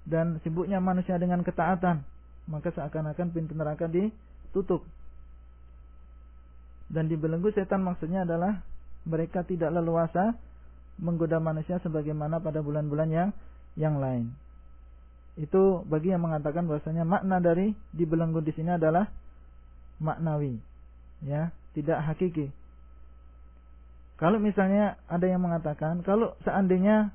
dan sibuknya manusia dengan ketaatan maka seakan-akan pintu neraka ditutup. Dan dibelenggu setan maksudnya adalah mereka tidak leluasa menggoda manusia sebagaimana pada bulan-bulan yang yang lain itu bagi yang mengatakan bahwasanya makna dari dibelenggu di sini adalah maknawi. Ya tidak hakiki. Kalau misalnya ada yang mengatakan kalau seandainya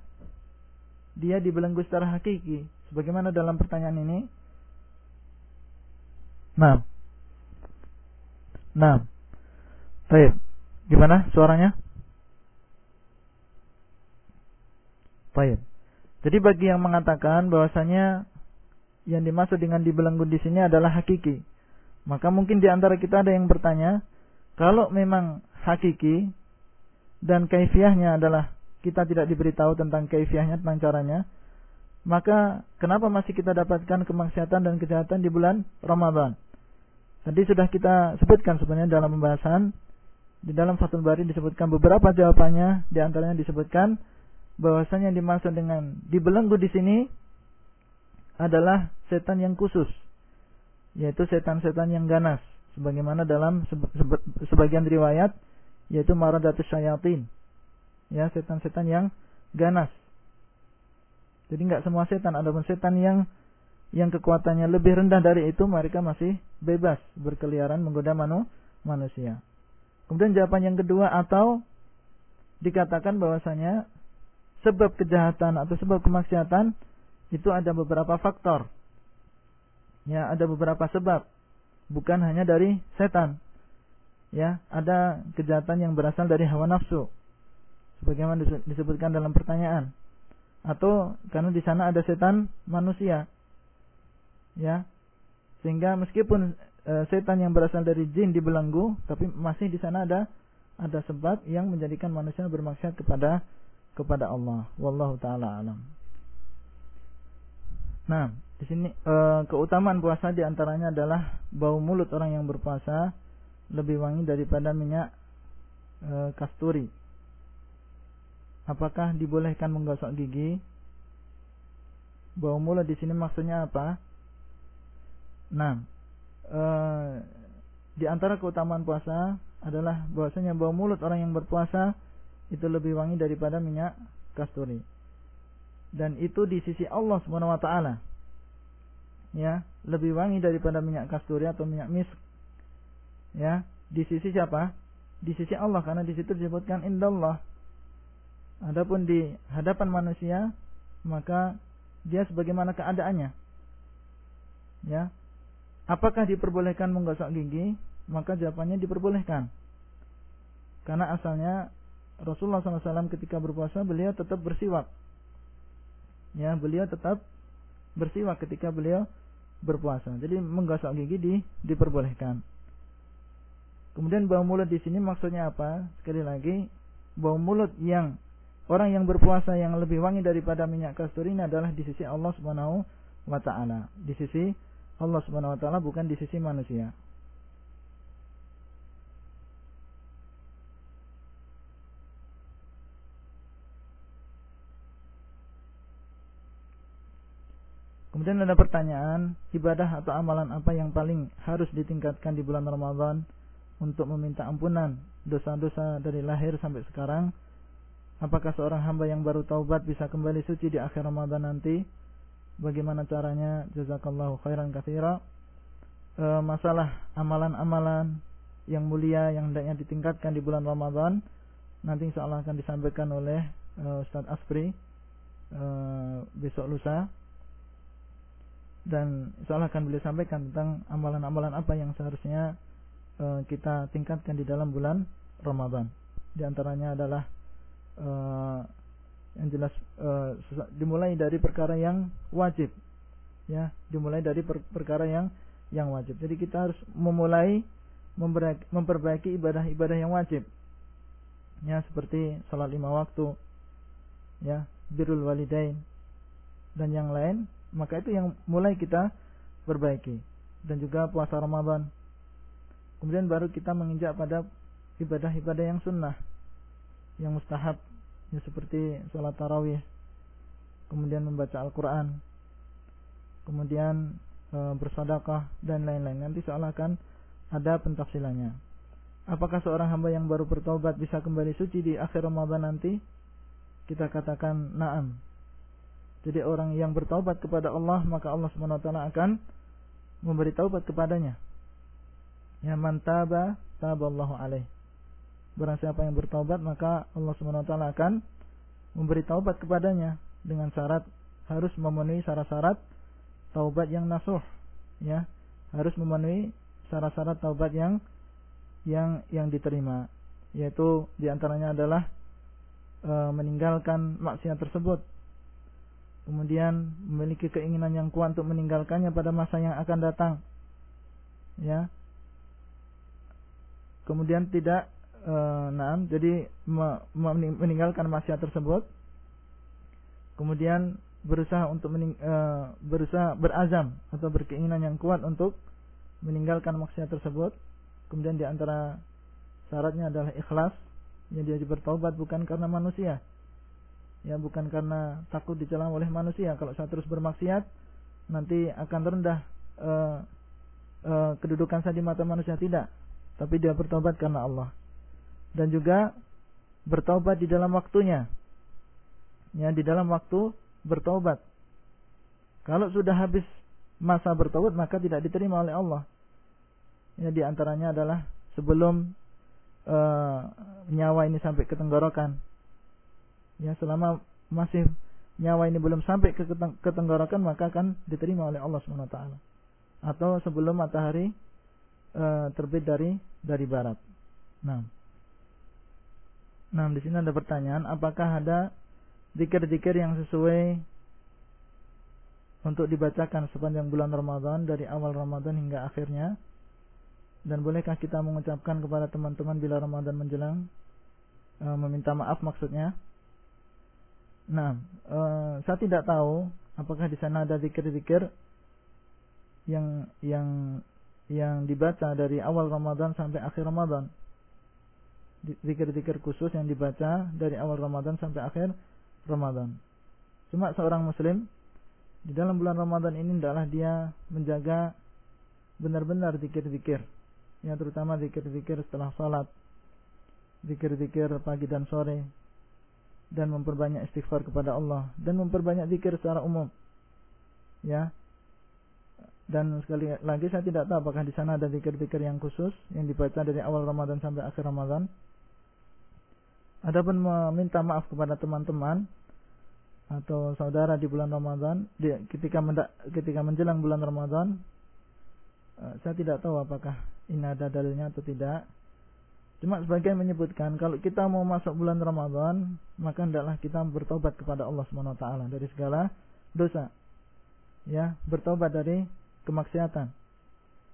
dia dibelenggu secara hakiki sebagaimana dalam pertanyaan ini nah. Nah. Baik. Gimana suaranya? Baik jadi bagi yang mengatakan bahwasanya yang dimaksud dengan dibelenggu di sini adalah hakiki, maka mungkin di antara kita ada yang bertanya, kalau memang hakiki dan kaifiahnya adalah kita tidak diberitahu tentang kaifiahnya tentang caranya, maka kenapa masih kita dapatkan kemaksiatan dan kejahatan di bulan Ramadan? Tadi sudah kita sebutkan sebenarnya dalam pembahasan di dalam Fathul Bari disebutkan beberapa jawabannya, di antaranya disebutkan bahwasanya dimaksud dengan dibelenggu di sini adalah setan yang khusus yaitu setan-setan yang ganas sebagaimana dalam sebagian riwayat yaitu maradatus syayatin. Ya setan-setan yang ganas. Jadi nggak semua setan adapun setan yang yang kekuatannya lebih rendah dari itu mereka masih bebas berkeliaran menggoda manu, manusia. Kemudian jawaban yang kedua atau dikatakan bahwasanya sebab kejahatan atau sebab kemaksiatan itu ada beberapa faktor. Ya, ada beberapa sebab. Bukan hanya dari setan. Ya, ada kejahatan yang berasal dari hawa nafsu. Sebagaimana disebutkan dalam pertanyaan. Atau karena di sana ada setan manusia. Ya. Sehingga meskipun e, setan yang berasal dari jin dibelenggu, tapi masih di sana ada ada sebab yang menjadikan manusia bermaksiat kepada kepada Allah. Wallahu taala alam. Nah, di sini e, keutamaan puasa di antaranya adalah bau mulut orang yang berpuasa lebih wangi daripada minyak e, kasturi. Apakah dibolehkan menggosok gigi? Bau mulut di sini maksudnya apa? Nah, e, di antara keutamaan puasa adalah bahwasanya bau mulut orang yang berpuasa itu lebih wangi daripada minyak kasturi dan itu di sisi Allah Subhanahu wa taala. Ya, lebih wangi daripada minyak kasturi atau minyak misk. Ya, di sisi siapa? Di sisi Allah karena di situ disebutkan indallah. Adapun di hadapan manusia maka dia sebagaimana keadaannya. Ya. Apakah diperbolehkan menggosok gigi? Maka jawabannya diperbolehkan. Karena asalnya Rasulullah SAW ketika berpuasa beliau tetap bersiwak ya beliau tetap bersiwak ketika beliau berpuasa. Jadi menggosok gigi di, diperbolehkan. Kemudian bau mulut di sini maksudnya apa? Sekali lagi, bau mulut yang orang yang berpuasa yang lebih wangi daripada minyak kasturi ini adalah di sisi Allah Subhanahu wa taala. Di sisi Allah Subhanahu wa taala bukan di sisi manusia. Kemudian ada pertanyaan, ibadah atau amalan apa yang paling harus ditingkatkan di bulan Ramadan untuk meminta ampunan dosa-dosa dari lahir sampai sekarang? Apakah seorang hamba yang baru taubat bisa kembali suci di akhir Ramadan nanti? Bagaimana caranya? Jazakallahu khairan katsira. E, masalah amalan-amalan yang mulia yang hendaknya ditingkatkan di bulan Ramadan nanti insya Allah akan disampaikan oleh uh, Ustadz Aspri uh, besok lusa dan insyaallah akan beliau sampaikan tentang amalan-amalan apa yang seharusnya uh, kita tingkatkan di dalam bulan Ramadan. Di antaranya adalah uh, yang jelas uh, dimulai dari perkara yang wajib. Ya, dimulai dari per perkara yang yang wajib. Jadi kita harus memulai memperbaiki ibadah-ibadah yang wajib. Ya, seperti salat lima waktu. Ya, birrul walidain dan yang lain maka itu yang mulai kita perbaiki dan juga puasa Ramadan. Kemudian baru kita menginjak pada ibadah-ibadah yang sunnah, yang mustahab, ya seperti sholat tarawih, kemudian membaca Al-Quran, kemudian e, bersadaqah dan lain-lain. Nanti seolah akan ada pentafsilannya. Apakah seorang hamba yang baru bertobat bisa kembali suci di akhir Ramadan nanti? Kita katakan na'am. Jadi orang yang bertaubat kepada Allah maka Allah SWT akan memberi taubat kepadanya. Ya man taba taballahu alaih. Barang siapa yang bertaubat maka Allah SWT akan memberi taubat kepadanya dengan syarat harus memenuhi syarat-syarat taubat yang nasuh ya harus memenuhi syarat-syarat taubat yang yang yang diterima yaitu di antaranya adalah e, meninggalkan maksiat tersebut kemudian memiliki keinginan yang kuat untuk meninggalkannya pada masa yang akan datang. Ya. Kemudian tidak e, nah jadi me, meninggalkan maksiat tersebut. Kemudian berusaha untuk mening, e, berusaha berazam atau berkeinginan yang kuat untuk meninggalkan maksiat tersebut. Kemudian di antara syaratnya adalah ikhlas yang dia bertobat bukan karena manusia ya bukan karena takut dicela oleh manusia. Kalau saya terus bermaksiat nanti akan rendah uh, uh, kedudukan saya di mata manusia. Tidak. Tapi dia bertobat karena Allah. Dan juga bertobat di dalam waktunya. Ya di dalam waktu bertobat. Kalau sudah habis masa bertobat maka tidak diterima oleh Allah. Ya di antaranya adalah sebelum uh, nyawa ini sampai ke tenggorokan ya selama masih nyawa ini belum sampai ke ketenggorokan maka akan diterima oleh Allah Subhanahu wa taala. Atau sebelum matahari e, terbit dari dari barat. Nah. Nah, di sini ada pertanyaan, apakah ada zikir-zikir yang sesuai untuk dibacakan sepanjang bulan Ramadan dari awal Ramadan hingga akhirnya? Dan bolehkah kita mengucapkan kepada teman-teman bila Ramadan menjelang e, meminta maaf maksudnya? Nah, e, saya tidak tahu apakah di sana ada zikir-zikir yang yang yang dibaca dari awal Ramadan sampai akhir Ramadan zikir-zikir khusus yang dibaca dari awal Ramadan sampai akhir Ramadan. Cuma seorang muslim di dalam bulan Ramadan ini adalah dia menjaga benar-benar zikir-zikir. Ya terutama zikir-zikir setelah salat. Zikir-zikir pagi dan sore dan memperbanyak istighfar kepada Allah dan memperbanyak zikir secara umum. Ya. Dan sekali lagi saya tidak tahu apakah di sana ada zikir-zikir yang khusus yang dibaca dari awal Ramadan sampai akhir Ramadan. Adapun meminta maaf kepada teman-teman atau saudara di bulan Ramadan, di, ketika mendak, ketika menjelang bulan Ramadan, uh, saya tidak tahu apakah ini ada dalilnya atau tidak. Cuma sebagian menyebutkan kalau kita mau masuk bulan Ramadan, maka hendaklah kita bertobat kepada Allah Subhanahu wa taala dari segala dosa. Ya, bertobat dari kemaksiatan.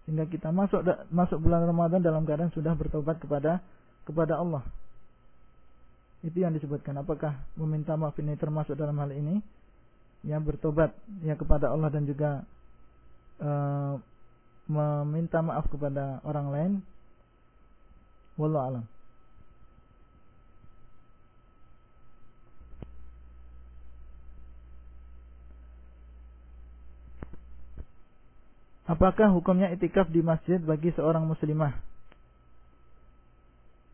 Sehingga kita masuk masuk bulan Ramadan dalam keadaan sudah bertobat kepada kepada Allah itu yang disebutkan. Apakah meminta maaf ini termasuk dalam hal ini? Yang bertobat ya kepada Allah dan juga uh, meminta maaf kepada orang lain. Wallahu alam. Apakah hukumnya itikaf di masjid bagi seorang muslimah?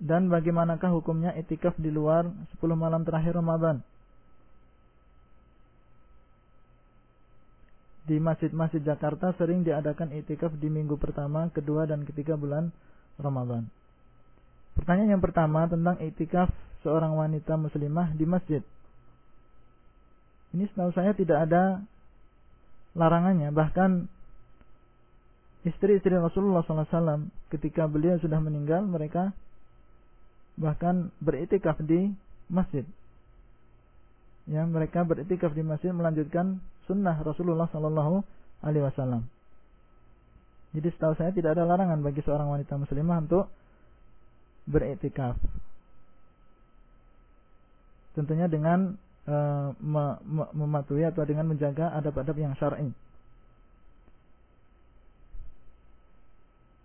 Dan bagaimanakah hukumnya itikaf di luar 10 malam terakhir Ramadan? Di masjid-masjid Jakarta sering diadakan itikaf di minggu pertama, kedua, dan ketiga bulan Ramadan. Pertanyaan yang pertama tentang itikaf seorang wanita muslimah di masjid. Ini setahu saya tidak ada larangannya. Bahkan istri-istri Rasulullah SAW ketika beliau sudah meninggal, mereka bahkan beritikaf di masjid. Ya, mereka beritikaf di masjid melanjutkan sunnah Rasulullah Sallallahu Alaihi Wasallam. Jadi setahu saya tidak ada larangan bagi seorang wanita muslimah untuk beritikaf. Tentunya dengan e, mematuhi atau dengan menjaga adab-adab yang syar'i.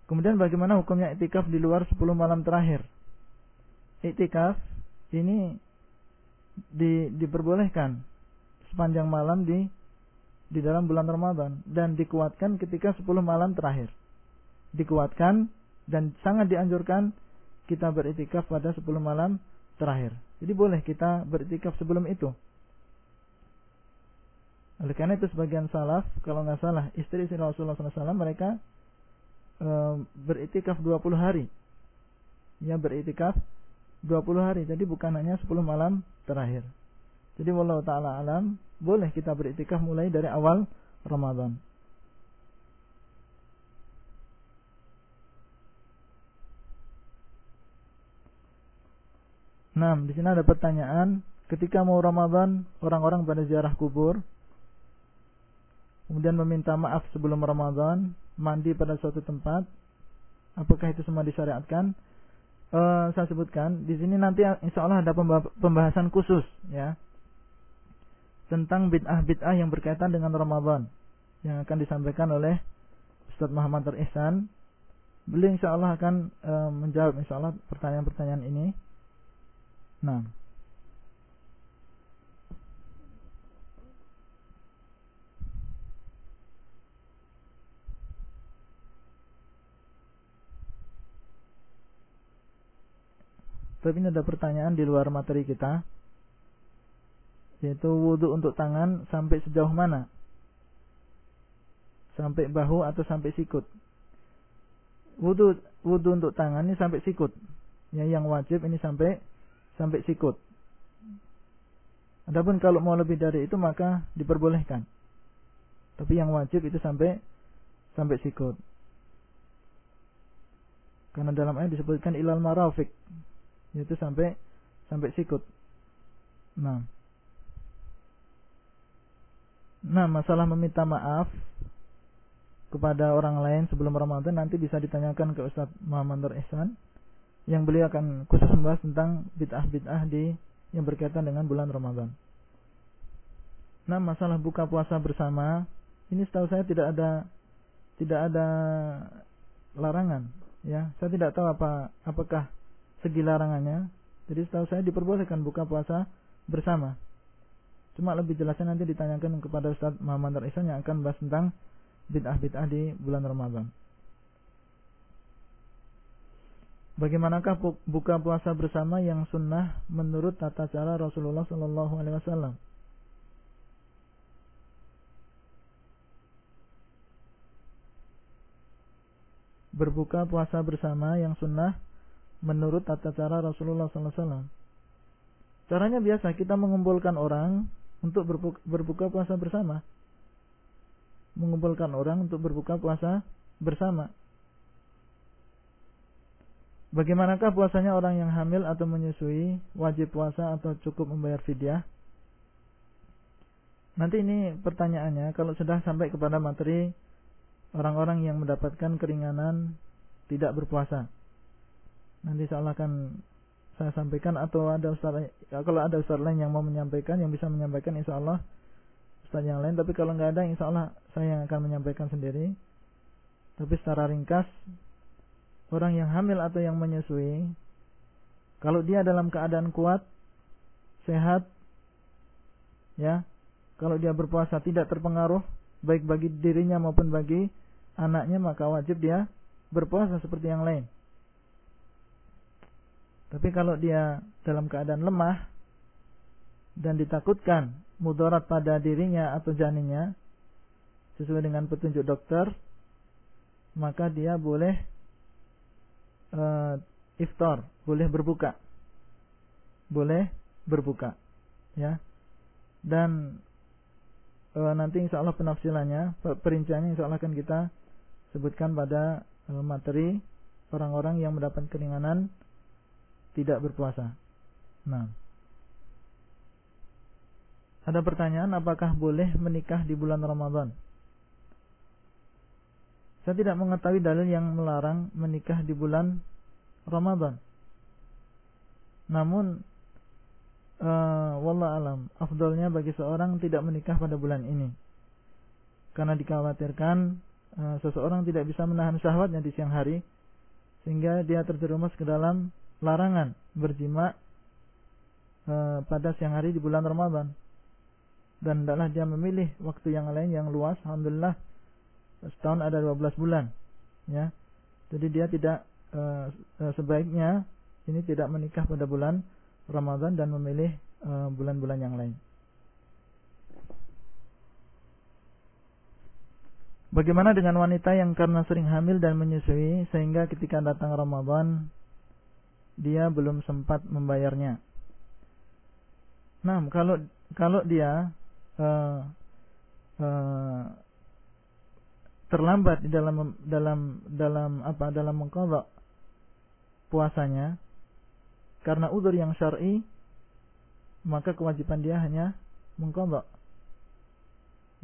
Kemudian bagaimana hukumnya itikaf di luar 10 malam terakhir? iktikaf ini di, diperbolehkan sepanjang malam di di dalam bulan Ramadan dan dikuatkan ketika 10 malam terakhir. Dikuatkan dan sangat dianjurkan kita beritikaf pada 10 malam terakhir. Jadi boleh kita beritikaf sebelum itu. Oleh karena itu sebagian salaf, kalau nggak salah, istri-istri Rasulullah SAW mereka e, beritikaf 20 hari. Ya beritikaf 20 hari. Jadi bukan hanya 10 malam terakhir. Jadi wallahu taala alam, boleh kita beriktikaf mulai dari awal Ramadan. Nah, di sini ada pertanyaan, ketika mau Ramadan, orang-orang pada ziarah kubur, kemudian meminta maaf sebelum Ramadan, mandi pada suatu tempat, apakah itu semua disyariatkan? uh, saya sebutkan di sini nanti insya Allah ada pembahasan khusus ya tentang bid'ah-bid'ah yang berkaitan dengan Ramadan yang akan disampaikan oleh Ustaz Muhammad Ihsan. Beliau insya Allah akan uh, menjawab insya Allah pertanyaan-pertanyaan ini. Nah. Tapi ini ada pertanyaan di luar materi kita. Yaitu wudhu untuk tangan sampai sejauh mana? Sampai bahu atau sampai sikut? Wudhu, wudhu untuk tangan ini sampai sikut. Ya, Yang wajib ini sampai sampai sikut Adapun kalau mau lebih dari itu maka diperbolehkan. Tapi yang wajib itu sampai sampai sikut. Karena dalam ayat disebutkan ilal marafik yaitu sampai sampai sikut. Nah. Nah, masalah meminta maaf kepada orang lain sebelum Ramadan nanti bisa ditanyakan ke Ustaz Muhammad Nur Ihsan yang beliau akan khusus membahas tentang bid'ah-bid'ah di yang berkaitan dengan bulan Ramadan. Nah, masalah buka puasa bersama ini setahu saya tidak ada tidak ada larangan, ya. Saya tidak tahu apa apakah segi larangannya. Jadi setahu saya diperbolehkan buka puasa bersama. Cuma lebih jelasnya nanti ditanyakan kepada Ustaz Muhammad Ihsan yang akan bahas tentang bid'ah-bid'ah di bulan Ramadan. Bagaimanakah buka puasa bersama yang sunnah menurut tata cara Rasulullah Sallallahu Alaihi Wasallam? Berbuka puasa bersama yang sunnah menurut tata cara Rasulullah Sallallahu Alaihi Wasallam. Caranya biasa kita mengumpulkan orang untuk berbuka puasa bersama mengumpulkan orang untuk berbuka puasa bersama. Bagaimanakah puasanya orang yang hamil atau menyusui, wajib puasa atau cukup membayar fidyah? Nanti ini pertanyaannya kalau sudah sampai kepada materi orang-orang yang mendapatkan keringanan tidak berpuasa. Nanti saya akan saya sampaikan atau ada ustaz kalau ada ustaz lain yang mau menyampaikan yang bisa menyampaikan insya Allah ustaz yang lain tapi kalau nggak ada insya Allah saya yang akan menyampaikan sendiri tapi secara ringkas orang yang hamil atau yang menyusui kalau dia dalam keadaan kuat sehat ya kalau dia berpuasa tidak terpengaruh baik bagi dirinya maupun bagi anaknya maka wajib dia berpuasa seperti yang lain. Tapi kalau dia dalam keadaan lemah dan ditakutkan mudarat pada dirinya atau janinnya sesuai dengan petunjuk dokter maka dia boleh uh, iftar, boleh berbuka. Boleh berbuka. Ya. Dan uh, nanti insya Allah penafsilannya, perinciannya insya Allah akan kita sebutkan pada uh, materi orang-orang yang mendapat keringanan tidak berpuasa. Nah. Ada pertanyaan apakah boleh menikah di bulan Ramadan? Saya tidak mengetahui dalil yang melarang menikah di bulan Ramadan. Namun uh, wallah alam, afdolnya bagi seorang tidak menikah pada bulan ini. Karena dikhawatirkan uh, seseorang tidak bisa menahan syahwatnya di siang hari sehingga dia terjerumus ke dalam larangan berjima uh, pada siang hari di bulan Ramadan dan hendaklah dia memilih waktu yang lain yang luas alhamdulillah setahun ada 12 bulan ya jadi dia tidak uh, sebaiknya ini tidak menikah pada bulan Ramadan dan memilih eh, bulan-bulan uh, yang lain Bagaimana dengan wanita yang karena sering hamil dan menyusui sehingga ketika datang Ramadan dia belum sempat membayarnya. Nah, kalau kalau dia uh, terlambat di dalam dalam dalam apa dalam mengkodok puasanya karena udur yang syar'i maka kewajiban dia hanya mengkodok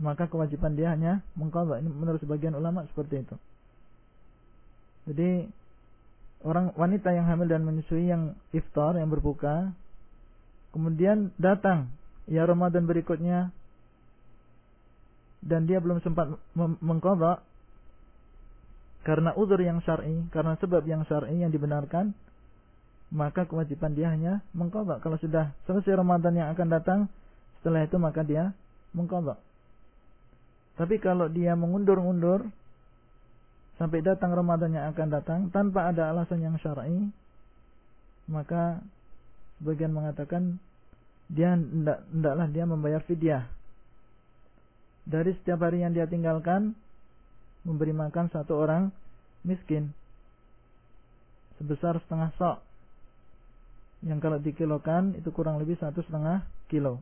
maka kewajiban dia hanya mengkodok ini menurut sebagian ulama seperti itu. Jadi orang wanita yang hamil dan menyusui yang iftar yang berbuka kemudian datang ya Ramadan berikutnya dan dia belum sempat mengkodok karena uzur yang syar'i, karena sebab yang syar'i yang dibenarkan, maka kewajiban dia hanya mengkodok. Kalau sudah selesai Ramadan yang akan datang, setelah itu maka dia mengkodok. Tapi kalau dia mengundur-undur sampai datang Ramadan yang akan datang tanpa ada alasan yang syar'i, maka sebagian mengatakan dia hendaklah dia membayar fidyah dari setiap hari yang dia tinggalkan memberi makan satu orang miskin sebesar setengah sok yang kalau dikilokan itu kurang lebih satu setengah kilo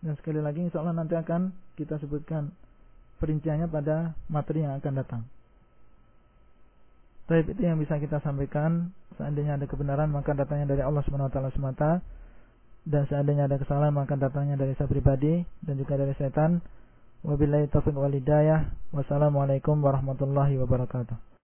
Dan sekali lagi insya Allah nanti akan kita sebutkan perinciannya pada materi yang akan datang. Tapi itu yang bisa kita sampaikan. Seandainya ada kebenaran maka datangnya dari Allah taala semata dan seandainya ada kesalahan maka datangnya dari saya pribadi dan juga dari setan. Wabillahi taufiq wal hidayah. Wassalamualaikum warahmatullahi wabarakatuh.